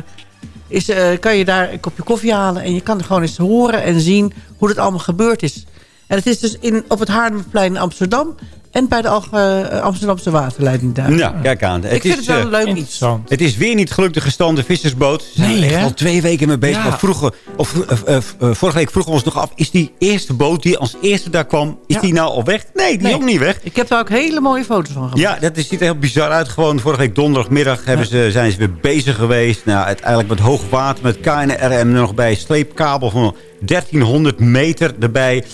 is, eh, kan je daar een kopje koffie halen... en je kan er gewoon eens horen en zien hoe het allemaal gebeurd is. En het is dus in, op het Haarlemmerplein in Amsterdam... en bij de Alge- eh, Amsterdamse waterleiding daar. Nou, kijk aan. Ik vind het wel eh, een leuk iets. Het is weer niet gelukt, de gestande vissersboot. Ze zijn Nee, echt hè? al twee weken mee bezig. Ja. Maar vroeger, of, eh, vorige week vroegen we ons nog af... is die eerste boot die als eerste daar kwam... is Ja. die nou al weg? Nee, die is ook niet weg. Ik heb daar ook hele mooie foto's van gemaakt. Ja, dat is- ziet er heel bizar uit. Gewoon vorige week donderdagmiddag hebben ze, zijn ze weer bezig geweest. Nou, uiteindelijk met hoog water, met KNRM er nog bij. Sleepkabel van 1300 meter erbij.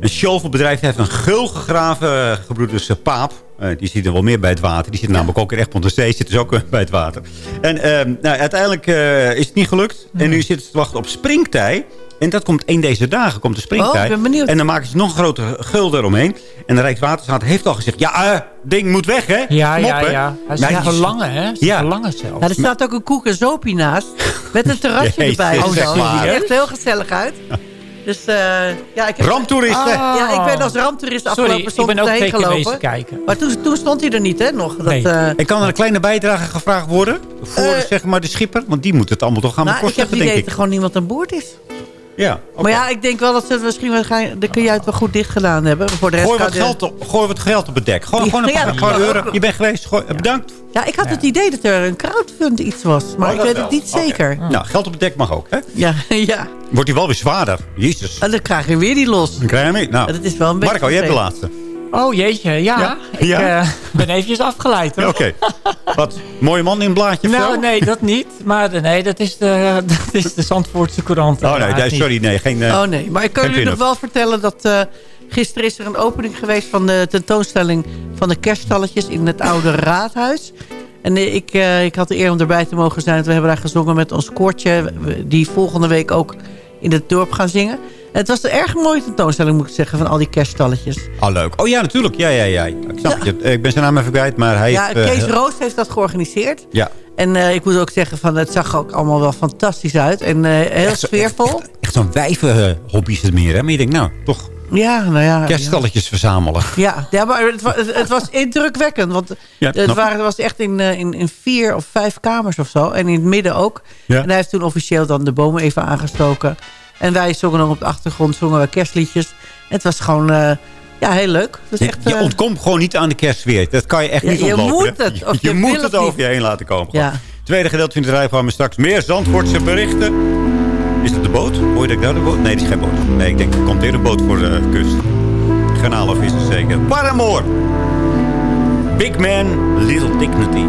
Een shovelbedrijf heeft een gul gegraven. eh, Gebroeders Paap. Eh, die zitten wel meer bij het water. Die zitten namelijk ook in Egmond de Zee. Zitten dus ook eh, bij het water. En ehm, nou, uiteindelijk eh, is het niet gelukt. En nu zitten ze te wachten op springtij. En dat komt één deze dagen, komt de springtij. Oh, ik ben benieuwd. En dan maken ze nog een grote gul eromheen. En de Rijkswaterstaat heeft al gezegd... Ja, ding moet weg, hè? Ja, ja, ja. Hij is Nou, die- verlangen, hè? Ze Ja. verlangen zelf. Ja, er staat ook een koek en naast. Met een terrasje <laughs> Jezus, erbij. Het ziet er echt heel gezellig uit. <laughs> Dus eh, ja, ik heb... Ramptoeristen. Ja, ik ben als ramptoerist Sorry, afgelopen ik zondag ben ook heen gelopen. kijken. Maar toen, toen stond hij er niet, hè, nog. Dat, Nee. eh, En kan er een kleine bijdrage gevraagd worden? Voor Eh, zeg maar de schipper? Want die moet het allemaal toch gaan nou, ik heb bekostigen, het idee denk dat ik. er gewoon niemand aan boord is. Ja. Maar ja, ik denk wel dat ze het misschien kun jij het wel goed dicht gedaan hebben. Voor de rest Gooi wat, de- geld op, gooi wat geld op het dek. Gewoon, gewoon een paar paar euro. Je bent geweest. Gooi, Bedankt. Ja, ik had het idee dat er een crowdfund iets was. Maar Oh, ik weet wel. het niet zeker. Nou, geld op het dek mag ook. Hè? Ja, <laughs> ja. Wordt hij wel weer zwaarder. Jezus. En dan krijg je weer die los. Dan krijg je mee. Nou, dat is wel een beetje Marco, jij hebt de laatste. Oh jeetje, ja. Ja? Ik Ja? eh, ben eventjes afgeleid Oké. Wat? Mooie man in een blaadje of zo? Nou, nee, dat niet. Maar nee, dat is de, <laughs> dat is de Zandvoortse Courant. Oh nee, sorry. Nee, geen... eh, oh nee, maar ik kan jullie nog wel vertellen dat... eh, gisteren is er een opening geweest van de tentoonstelling... van de kerststalletjes in het oude raadhuis. En ik, eh, ik had de eer om erbij te mogen zijn. We hebben daar gezongen met ons koortje... die volgende week ook in het dorp gaan zingen. Het was een erg mooie tentoonstelling, moet ik zeggen... van al die kerststalletjes. Oh, leuk. Oh ja, natuurlijk. Ja, ja, ja. Ik snap je. Ik ben zijn naam even kwijt, maar hij ja, heeft... eh, Kees heel- Roos heeft dat georganiseerd. Ja. En eh, ik moet ook zeggen, van, het zag ook allemaal wel fantastisch uit. En eh, heel Echt zo- sfeervol. Echt zo'n wijven-hobby is het meer, hè? Maar je denkt, nou, toch Ja, nou ja. kerststalletjes verzamelen. Ja, ja maar het, wa- het, was <laughs> indrukwekkend. Want Ja, het, waren, het was echt in, eh, in, in vier of vijf kamers of zo. En in het midden ook. Ja. En hij heeft toen officieel dan de bomen even aangestoken. En wij zongen nog op de achtergrond zongen we kerstliedjes. En het was gewoon eh, ja, heel leuk. Je, echt, je eh, ontkomt gewoon niet aan de kerstsfeer. Dat kan je echt Ja, niet je ontlopen. moet hè? het, of je je moet het of over niet. je heen laten komen. Ja. Tweede gedeelte van het rijprogramma straks meer Zandvoortse berichten. Is het de boot? Hoor je dat ik daar de boot? Nee, die is geen boot. Nee, ik denk er komt weer een boot voor de kust. Garnalenvissen zeker. Paramore. Big Man, Little Dignity.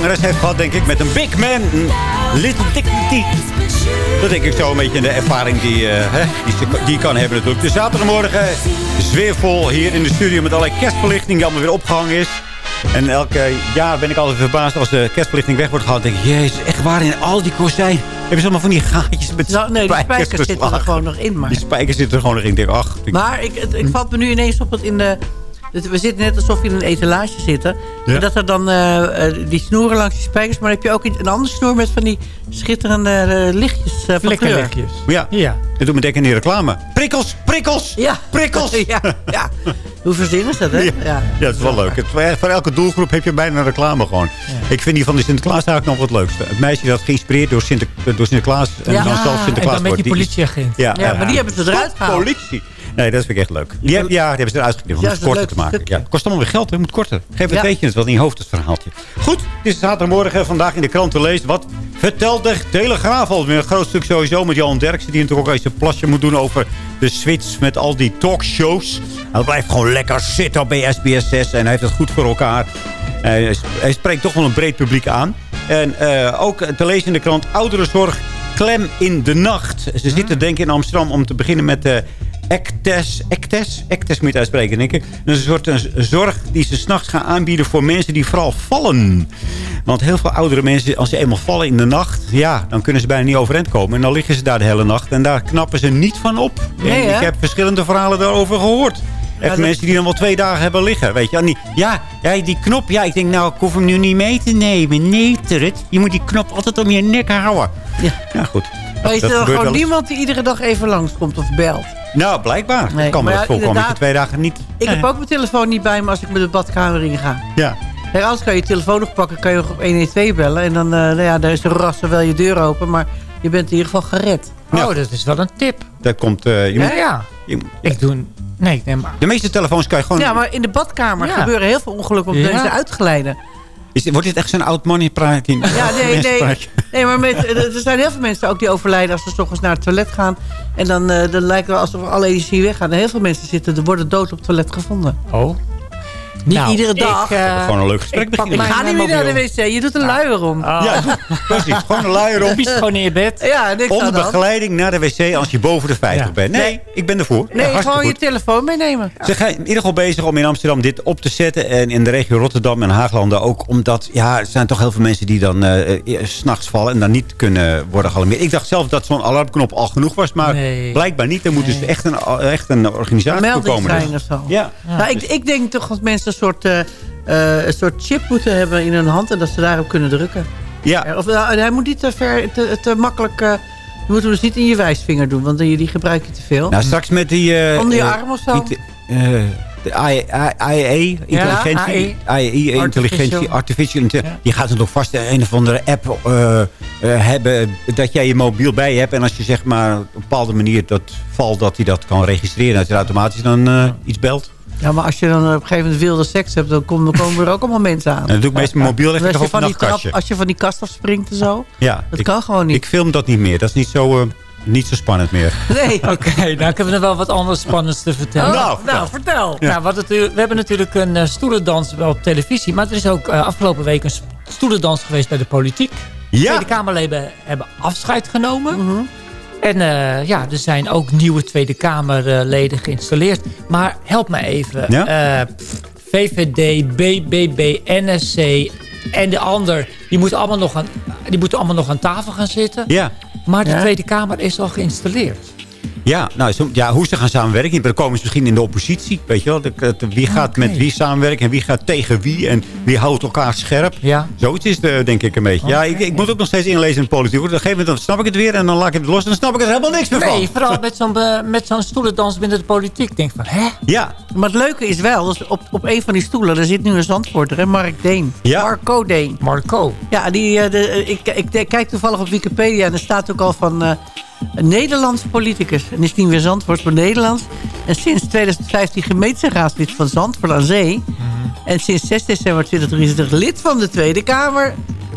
Zangeres heeft gehad, denk ik, met een big man, een little dignity. Dat denk ik zo een beetje de ervaring die, hè, die, ze, die kan hebben natuurlijk. De zaterdagmorgen zweervol hier in de studio met allerlei kerstverlichting die allemaal weer opgehangen is. En elk eh, jaar ben ik altijd verbaasd als de kerstverlichting weg wordt gehaald. denk ik, jezus, echt waar in al die kozijn hebben ze allemaal van die gaatjes met Nou, nee, die spijkers spijkers zitten er gewoon nog in. Maar, Die spijkers zitten er gewoon nog in. Ik denk, ach, ik- maar ik, het, ik valt me nu ineens op het in de... het- We zitten net alsof we in een etalage zitten. Ja. En dat er dan eh, eh, die snoeren langs die spijkers... maar dan heb je ook een andere snoer met van die schitterende eh, lichtjes uh, ja, Ja. dat doet me denken aan die reclame. Prikkels, prikkels, Ja. prikkels. <laughs> ja, ja. Hoe verzinnen ze dat, hè? Ja, Ja. ja, het is wel leuk. Het, voor elke doelgroep heb je bijna een reclame gewoon. Ik vind die van de Sinterklaas eigenlijk nog wat leukste. Het meisje dat geïnspireerd door, Sinter, door Sinterklaas en Ja. dan zelf en Sinterklaas dan met wordt. die Die is- politieagent. Ja, Ja, maar die hebben ze eruit gehaald. politie. Nee, dat vind ik echt leuk. Die ja, die hebben ze eruit geknipt om het korter te maken. Ja, het kost allemaal weer geld, hè. moet korter. Geef een beetje, het wel in je hoofd, het verhaaltje. Goed, het is zaterdagmorgen. Vandaag in de krant te lezen. Wat vertelt de Telegraaf al? Een groot stuk sowieso met Johan Derksen. Die natuurlijk ook eens een plasje moet doen over de switch met al die talkshows. Hij blijft gewoon lekker zitten bij SBS 6. En hij heeft het goed voor elkaar. Hij, hij spreekt toch wel een breed publiek aan. En eh, ook te lezen in de krant ouderenzorg klem in de nacht. Ze zitten denk ik in Amsterdam om te beginnen met de Ectes. Ectes? Ectes moet je uitspreken, denk ik. Een soort een zorg die ze s'nachts gaan aanbieden voor mensen die vooral vallen. Want heel veel oudere mensen, als ze eenmaal vallen in de nacht... ja, dan kunnen ze bijna niet overeind komen. En dan liggen ze daar de hele nacht. En daar knappen ze niet van op. Nee, ik heb verschillende verhalen daarover gehoord. Echt mensen die dan wel twee dagen hebben liggen. Weet je, En die, ja, ja, die knop. Ja, ik denk, nou, ik hoef hem nu niet mee te nemen. Nee, Turret. Je moet die knop altijd om je nek houden. Ja. Ja, goed. Maar is Dat er gebeurt gewoon niemand die iedere dag even langskomt of belt? Nou, blijkbaar. Nee, Ik kan dat ja, voorkomen dat je inderdaad. twee dagen niet... Ik heb ook mijn telefoon niet bij me als ik met de badkamer inga. Ja. Nee, anders kan je je telefoon nog pakken, kan je nog op 112 bellen. En dan, eh nou ja, daar is een rassen wel je deur open, maar je bent in ieder geval gered. Ja. Oh, dat is wel een tip. Dat komt... eh, je Ja, moet- ja. je- Ik doe... Nee, ik neem maar. de meeste telefoons kan je gewoon... Ja, maar in de badkamer Ja. gebeuren heel veel ongelukken omdat Ja. mensen uitgeleiden. Is, wordt dit echt zo'n oud money praat? Ja, nee, nee. Nee, maar met, er zijn heel veel mensen ook die overlijden als ze 's ochtends naar het toilet gaan. En dan, eh, dan lijkt het wel alsof alle energie weggaat. En heel veel mensen zitten, er worden dood op het toilet gevonden. Oh. Niet Nou, iedere dag. Ik, eh, Gewoon een leuk gesprek ik. Ik ga niet meer naar de wc. Je doet een luier om. Ah. Ja, <laughs> precies. Gewoon een luier om. <laughs> Pies gewoon in je bed. Ja, niks Onder begeleiding naar de wc als je boven de 50 Ja. bent. Nee, ik ben ervoor. Ja, Nee, hartstikke gewoon je telefoon meenemen. Ze zijn in ieder geval bezig om in Amsterdam dit op te zetten. En in de regio Rotterdam en Haaglanden ook. Omdat ja, er zijn toch heel veel mensen die dan eh, eh, s'nachts vallen. En dan niet kunnen worden gealarmeerd. Ik dacht zelf dat zo'n alarmknop al genoeg was. Maar Nee. blijkbaar niet. Er moet dus echt een, echt een organisatie voor Melding komen. of zo. Ja. Nou, ik, ik denk toch dat mensen een soort, eh, eh, een soort chip moeten hebben in hun hand... en dat ze daarop kunnen drukken. Ja. Of, nou, hij moet niet te, ver, te, te makkelijk... eh, je moet hem dus niet in je wijsvinger doen, want die, die gebruik je te veel. Nou, straks met die... eh, Onder je eh, arm of zo? eh, de IAE, intelligentie, IAE, intelligentie, artificial intelligence. Die gaat er nog vast een of andere app eh, eh, hebben dat jij je mobiel bij hebt. En als je zeg maar op een bepaalde manier dat valt dat hij dat kan registreren. Dat hij automatisch dan eh, iets belt. Ja, maar als je dan op een gegeven moment wilde seks hebt... dan komen, komen er ook allemaal mensen aan. En dat doe ik meestal mijn mobiel leg toch op een nachtkastje. als je van die kast afspringt en zo... Ja, dat ik, kan gewoon niet. ik film dat niet meer. Dat is niet zo, eh, niet zo spannend meer. <laughs> nee. Oké, nou ik heb er wel wat anders spannends te vertellen. Nou, nou, vertel. Ja. Nou, wat het, we hebben natuurlijk een uh, stoelendans wel op televisie. Maar er is ook uh, afgelopen week een stoelendans geweest bij de politiek. Ja. Tweede Kamerleden hebben afscheid genomen. Mm -hmm. En uh, ja, er zijn ook nieuwe Tweede Kamerleden geïnstalleerd. Maar help me even. Ja? Uh, VVD, BBB, NSC en de ander... Die moeten, allemaal nog aan, die moeten allemaal nog aan tafel gaan zitten. Ja. Maar de Ja? Tweede Kamer is al geïnstalleerd. Ja, nou, zo, ja, hoe ze gaan samenwerken. Dan komen ze misschien in de oppositie. Weet je wel? De, de, wie gaat okay. met wie samenwerken en wie gaat tegen wie. En wie houdt elkaar scherp. Ja. Zoiets is het denk ik een beetje. Okay. Ja, ik, ik, moet ook nog steeds inlezen in de politiek. Op een gegeven moment dan snap ik het weer en dan laat ik het los. En dan snap ik er helemaal niks meer van. Nee, vooral met zo'n met zo'n stoelendans binnen de politiek. Denk van, hè? Ja. Maar het leuke is wel, dus op, op een van die stoelen... daar zit nu een zandvoorter, hè? Mark Deen. Ja. Marco Deen. Marco. Ja, die, uh, de, ik, ik, ik, kijk toevallig op Wikipedia... en er staat ook al van... Uh, een Nederlands politicus. En is niet weer Zandvoort, maar Nederlands. En sinds 2015 gemeenteraadslid van Zandvoort aan Zee. Mm -hmm. En sinds 6 december 2023 lid van de Tweede Kamer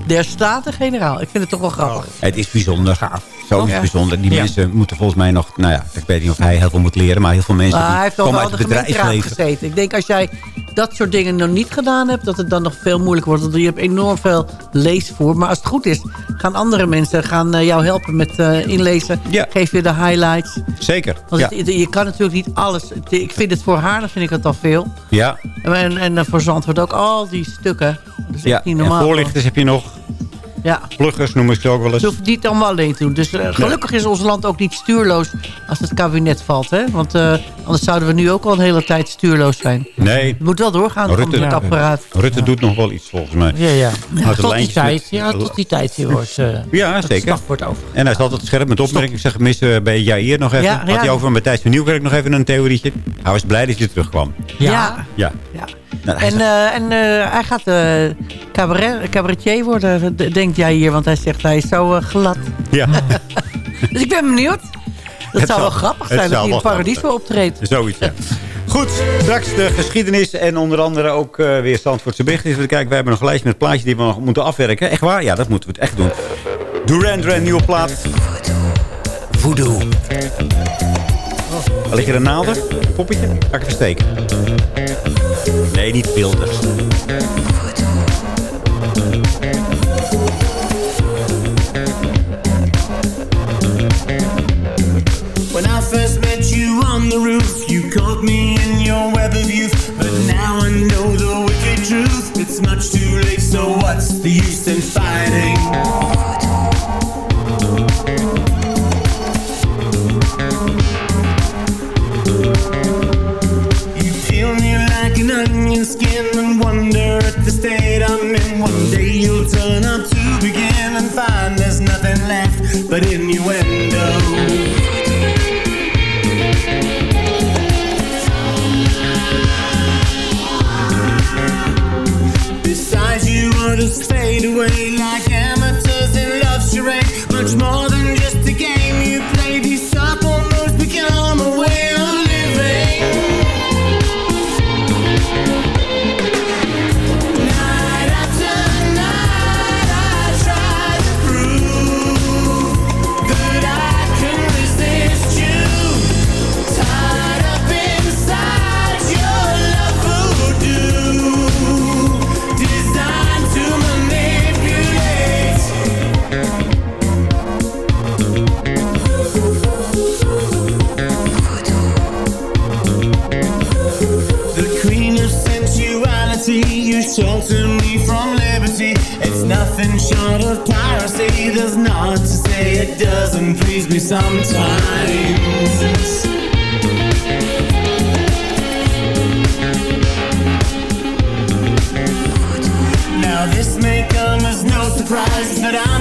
der Staten-Generaal. Ik vind het toch wel grappig. Oh, het is bijzonder. Gaaf. Zo ja. bijzonder. Die ja. mensen moeten volgens mij nog... Nou ja, ik weet niet of hij heel veel moet leren. Maar heel veel mensen nou, die hij heeft komen uit het bedrijfsleven. gezeten. Ik denk als jij dat soort dingen nog niet gedaan hebt... dat het dan nog veel moeilijker wordt. Want je hebt enorm veel leesvoer. Maar als het goed is, gaan andere mensen gaan uh, jou helpen met uh, inlezen. Ja. Geef je de highlights. Zeker. Want ja. het, je kan natuurlijk niet alles... Ik vind het voor haar, dan vind ik het al veel. Ja. En, en, en voor Zandvoort ook al die stukken. Dat is ja. echt niet normaal. En voorlichters heb je nog... Ja. Pluggers noemen ze ook wel eens. Ze hoeven niet allemaal alleen te doen. Dus eh, gelukkig is ons land ook niet stuurloos als het kabinet valt. Hè? Want eh, anders zouden we nu ook al een hele tijd stuurloos zijn. Nee. Het moet wel doorgaan Rutte, het apparaat. Rutte doet nog wel iets volgens mij. Ja, ja. Tot, die tijd, ja, tot die tijd hier wordt eh, <laughs> Ja, het zeker. wordt over. En hij is altijd scherp met opmerkingen. Ik zeg missen bij Jair nog even. Ja, Had ja. hij over Matthijs van Nieuwkerk nog even een theorietje. Hij was blij dat hij terugkwam. Ja. Ja. Ja. Nou, En, eh, en eh, hij gaat eh, cabaret, cabaretier worden, denkt jij hier. Want hij zegt hij is zo glad. Ja. <laughs> Dus ik ben benieuwd. Dat Het zou wel grappig zijn dat hij in Paradiso grappig optreedt. Zoiets, ja. Goed, straks de geschiedenis en onder andere ook eh weer Zandvoortse berichten. Even kijken, we hebben nog een lijst met plaatjes die we nog moeten afwerken. Echt waar? Ja, dat moeten we het echt doen. Duran Duran, nieuwe plaat. Voodoo. Oh, er een naalder? Een poppetje? Ga ik even steken? Nee, niet Wilders. As no surprise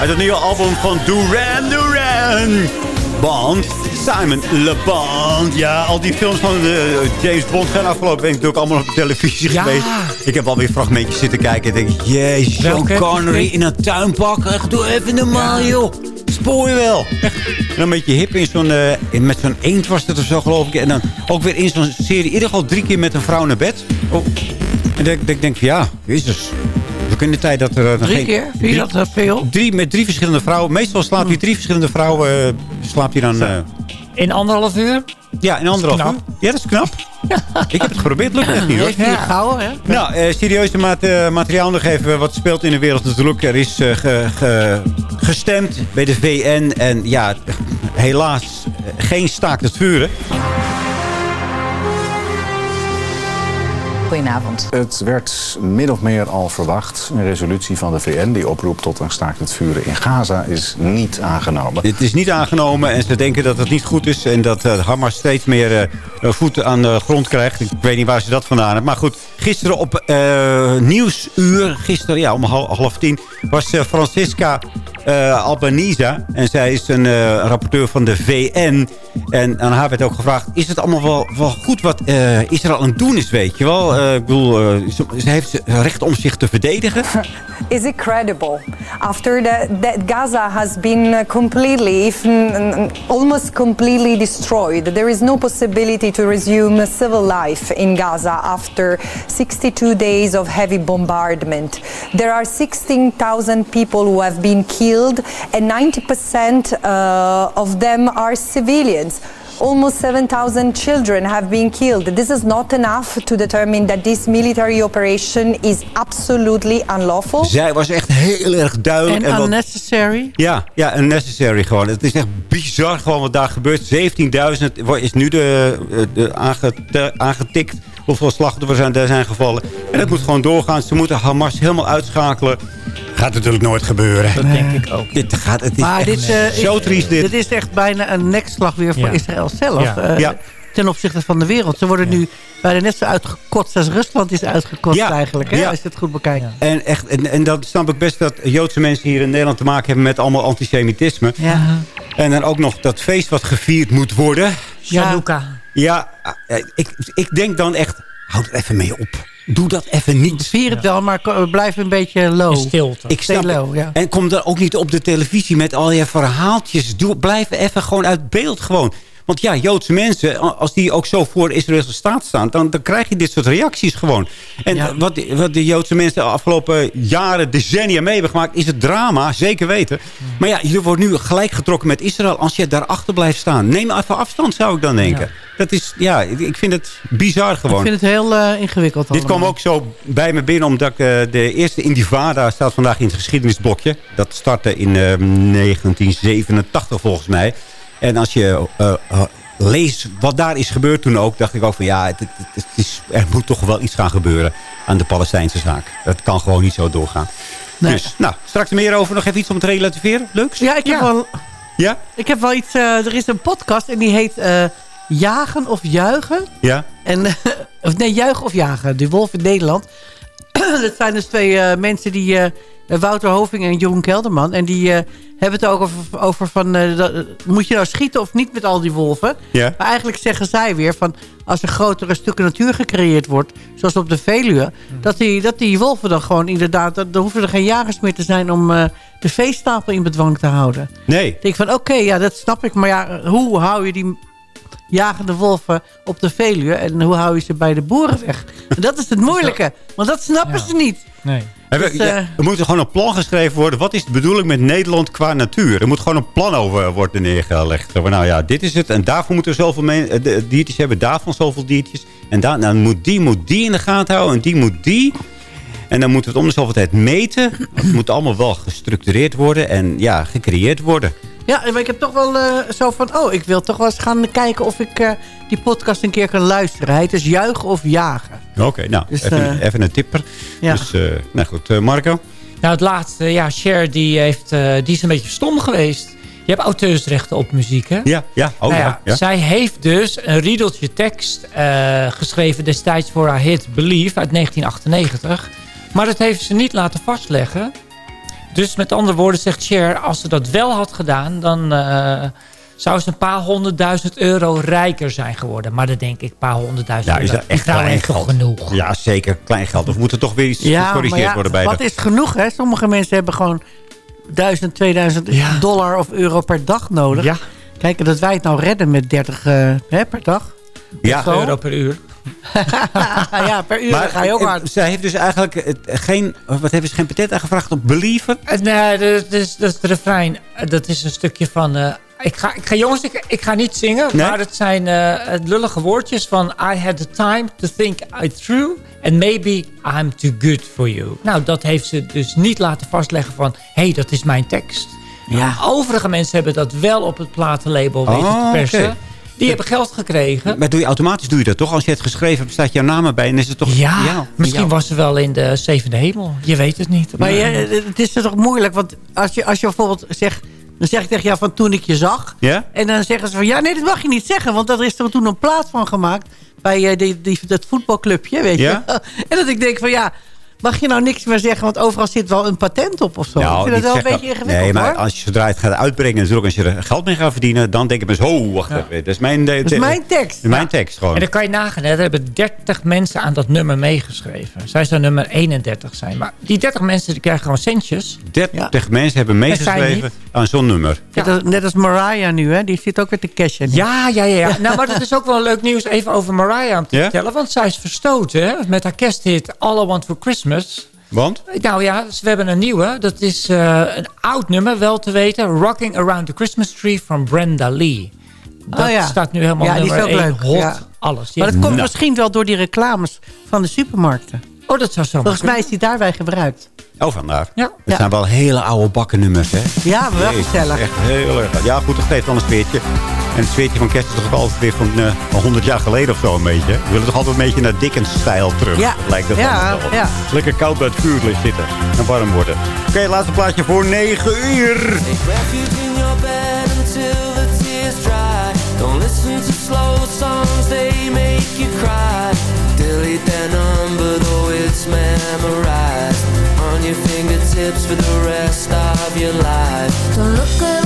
uit het nieuwe album van Duran Duran. Band. Simon Le Band. Ja, al die films van eh, James Bond zijn afgelopen week natuurlijk allemaal op de televisie Ja. geweest. Ik heb alweer fragmentjes zitten kijken en denk, jezus, je Connery in een tuinpak. Echt, doe even normaal, joh. Spoor je wel. Echt. En dan met je hip in zo'n, eh, met zo'n eend was het of zo, geloof ik. En dan ook weer in zo'n serie, in ieder geval drie keer met een vrouw naar bed. Oh. En dan denk ik, denk van, ja, jezus. In de tijd dat er... eh, Drie geen- keer? Vind je dat eh, veel? Drie, met drie verschillende vrouwen. Meestal slaapt hij drie verschillende vrouwen. eh, slaapt hij dan... eh, In anderhalf uur? Ja, in anderhalf uur. Ja, dat is knap. Ik heb het geprobeerd, lukt echt niet hoor. Heeft gehouden, hè? Nou, eh, serieuze maat, eh, materiaal nog even. Wat speelt in de wereld natuurlijk. Er is eh, ge- ge- gestemd bij de VN. En ja, helaas eh, geen staakt het vuren. Goedenavond. Het werd min of meer al verwacht. Een resolutie van de VN die oproept tot een staakt het vuren in Gaza is niet aangenomen. Het is niet aangenomen en ze denken dat het niet goed is. En dat eh, Hamas steeds meer eh, voeten aan de grond krijgt. Ik weet niet waar ze dat vandaan hebben. Maar goed, gisteren op eh, Nieuwsuur, gisteren ja, om half, half tien... was eh, Francisca eh, Albanese. En zij is een eh, rapporteur van de VN. En aan haar werd ook gevraagd... is het allemaal wel, wel goed wat eh, Israël aan het doen is, weet je wel? Ik bedoel, ze, ze heeft recht om zich te verdedigen. <laughs> is it credible after the, that Gaza has been uh, completely, if almost completely destroyed? There is no possibility to resume civil life in Gaza after 62 days of heavy bombardment. There are 16,000 people who have been killed, and 90% uh, of them are civilians. Almost 7,000 children have been killed. This is not enough to determine that this military operation is absolutely unlawful. Zij was echt heel erg duidelijk. En wat- unnecessary. Ja, ja, unnecessary gewoon. Het is echt bizar gewoon wat daar gebeurt. 17.000 wo- is nu de, eh, de aangetikt. Hoeveel slachtoffers zijn, er zijn gevallen. En dat moet gewoon doorgaan. Ze moeten Hamas helemaal uitschakelen. Gaat natuurlijk nooit gebeuren. Dat denk ik ook. Dit gaat, het is Maar echt dit, eh, zo is, triest dit. dit is echt bijna een nekslag weer voor Ja. Israël zelf. Ja. eh, Ja. Ten opzichte van de wereld. Ze worden nu bijna net zo uitgekotst als Rusland is uitgekotst Ja. eigenlijk. Hè, Ja. Als je het goed bekijkt. En, echt, en, en dan snap ik best dat Joodse mensen hier in Nederland te maken hebben met allemaal antisemitisme. Ja. En dan ook nog dat feest wat gevierd moet worden. Chanukka. Ja, eh, ik, ik denk dan echt, houd er even mee op. Doe dat even niet. Vier het wel, maar blijf een beetje low. Stilte. Ik snap low, ja. En kom dan ook niet op de televisie met al je verhaaltjes. Doe, blijf even gewoon uit beeld gewoon. Want ja, Joodse mensen, als die ook zo voor Israëlse staat staan... dan, dan krijg je dit soort reacties gewoon. En wat, de- wat de Joodse mensen de afgelopen jaren, decennia mee hebben gemaakt... is het drama, zeker weten. Hmm. Maar ja, je wordt nu gelijk getrokken met Israël... als je daarachter blijft staan. Neem even afstand, zou ik dan denken. Dat is, ja, ik- vind het bizar gewoon. Ik vind het heel eh, ingewikkeld Dit kwam allemaal. ook zo bij me binnen omdat ik eh, de eerste Indivada staat vandaag in het geschiedenisblokje. Dat startte in eh, 1987 volgens mij. En als je eh, eh, leest wat daar is gebeurd toen ook, dacht ik ook van ja, het, het- het is, er moet toch wel iets gaan gebeuren aan de Palestijnse zaak. Dat kan gewoon niet zo doorgaan. Dus, nou, straks meer over. Nog even iets om te relativeren. Leuks? Ja, ik heb, Wel, Ja? ik heb wel iets... eh, er is een podcast en die heet eh, Jagen of Juichen. Ja? En, <laughs> of nee, Juichen of Jagen. De Wolf in Nederland. <clears throat> dat zijn dus twee eh, mensen die... eh, Wouter Hoving en Jeroen Kelderman. En die eh, hebben het ook over, over van... dat- moet je nou schieten of niet met al die wolven? Ja. Maar eigenlijk zeggen zij weer van... als er grotere stukken natuur gecreëerd wordt... zoals op de Veluwe... dat, die, dat die wolven dan gewoon inderdaad... dan hoeven er geen jagers meer te zijn... om de veestapel in bedwang te houden. Nee. Ik denk van, oké, ja, dat snap ik. Maar ja, hoe hou je die jagende wolven op de Veluwe... en hoe hou je ze bij de boeren weg? En dat is het moeilijke. <laughs> Want dat snappen ze niet. Nee. Er, Dus, eh, er moet gewoon een plan geschreven worden. Wat is de bedoeling met Nederland qua natuur? Er moet gewoon een plan over worden neergelegd. Nou ja, dit is het. En daarvoor moeten we zoveel eh, de- diertjes hebben. Daarvan zoveel diertjes. En dan, dan moet die moet die in de gaten houden. En die moet die. En dan moeten we het om de zoveel tijd meten. Het moet allemaal wel gestructureerd worden. En ja, gecreëerd worden. Ja, maar ik heb toch wel eh, zo van... oh, ik wil toch wel eens gaan kijken of ik eh, die podcast een keer kan luisteren. Hij is juichen of jagen. Oké, nou, Dus, even, eh, even een tipper. ja. Dus, eh, nou goed, eh, Marco? Nou, het laatste, ja, Cher, die, heeft, eh, die is een beetje stom geweest. Je hebt auteursrechten op muziek, hè? Ja, ja. Oh, Nou ja, ja. Zij heeft dus een riedeltje tekst eh, geschreven destijds voor haar hit Believe uit 1998. Maar dat heeft ze niet laten vastleggen. Dus met andere woorden zegt Cher, als ze dat wel had gedaan... dan eh, zou ze een paar honderdduizend euro rijker zijn geworden. Maar dan denk ik, een paar honderdduizend Ja, is euro. dat echt vrouw klein toch geld? genoeg. Ja, zeker. Klein geld. Of moet er toch weer iets Ja, maar gecorrigeerd ja, worden bij wat de... is genoeg, hè? Sommige mensen hebben gewoon 1000, 2000 dollar of euro per dag nodig. Ja. Kijk, dat wij het nou redden met 30 eh, hè, per dag. Ja. Euro per uur. <laughs> ja, per uur ga je ook hard. zij heeft dus eigenlijk het, geen... Wat hebben ze geen patent aangevraagd op believen? Nee, dat is, dat is het refrein. Dat is een stukje van... eh, Ik ga, ik ga, jongens, ik, ik ga niet zingen. Nee? Maar het zijn eh, lullige woordjes van... I had the time to think it through. And maybe I'm too good for you. Nou, dat heeft ze dus niet laten vastleggen van... Hé, hey, dat is mijn tekst. Ja. Overige mensen hebben dat wel op het platenlabel weten Oh, te persen. oké. Die hebben geld gekregen. Maar doe je automatisch doe je dat toch? Als je het geschreven hebt, staat jouw naam erbij. En is het toch... Ja, misschien was ze wel in de zevende hemel. Je weet het niet. Maar je, het is toch moeilijk, want als je, als je bijvoorbeeld zegt... Dan zeg ik tegen jou van toen ik je zag. Ja? En dan zeggen ze van ja, nee, dat mag je niet zeggen. Want er is er toen een plaat van gemaakt bij eh, die, die, dat voetbalclubje, weet Ja? je. <laughs> En dat ik denk van ja, mag je nou niks meer zeggen? Want overal zit wel een patent op of zo. ik vind dat wel een beetje ingewikkeld Nee, maar hoor. als je zodra je het gaat uitbrengen... en natuurlijk als je er geld mee gaat verdienen... dan denk ik eens, oh, wacht even. Dat is mijn, Dat is mijn tekst. Mijn tekst gewoon. En dan kan je nagaan, hè, er hebben 30 mensen aan dat nummer meegeschreven. Zij zou nummer 31 zijn. Maar die 30 mensen die krijgen gewoon centjes. 30 mensen hebben meegeschreven aan zo'n nummer. Net, als, net als Mariah nu, hè? die zit ook weer te cashen. Ja, ja, ja. ja. nou, maar dat is ook wel leuk nieuws even over Mariah om te Ja? vertellen. Want zij is verstoten hè, met haar kersthit All I Want For Christmas. Want? Nou ja, dus we hebben een nieuwe. Dat is eh, een oud nummer, wel te weten. Rocking Around the Christmas Tree van Brenda Lee. Dat Oh ja. staat nu helemaal Ja, die is ook 1 leuk. hot. Ja. Alles. Maar dat komt Nou. misschien wel door die reclames van de supermarkten. Oh, dat zou zo Volgens mij is die daarbij gebruikt. Oh, vandaar. Ja. Het Ja. zijn wel hele oude bakkennummers, hè? Ja, wel Jezus, gezellig. Echt heel erg. Ja, goed, dat geeft wel een sfeertje. En het sfeertje van kerst is toch altijd weer van eh, van 100 jaar geleden of zo een beetje. We willen toch altijd een beetje naar Dickens-stijl terug. Ja. Lijkt het Ja, wel. ja. Lekker koud bij het vuur zitten en warm worden. Oké, laatste plaatje voor 9 uur. Refuge in your bed until the tears dry. Don't listen to slow songs, they make you cry. Delete their number, though it's memorized. Fingertips for the rest of your life. Don't look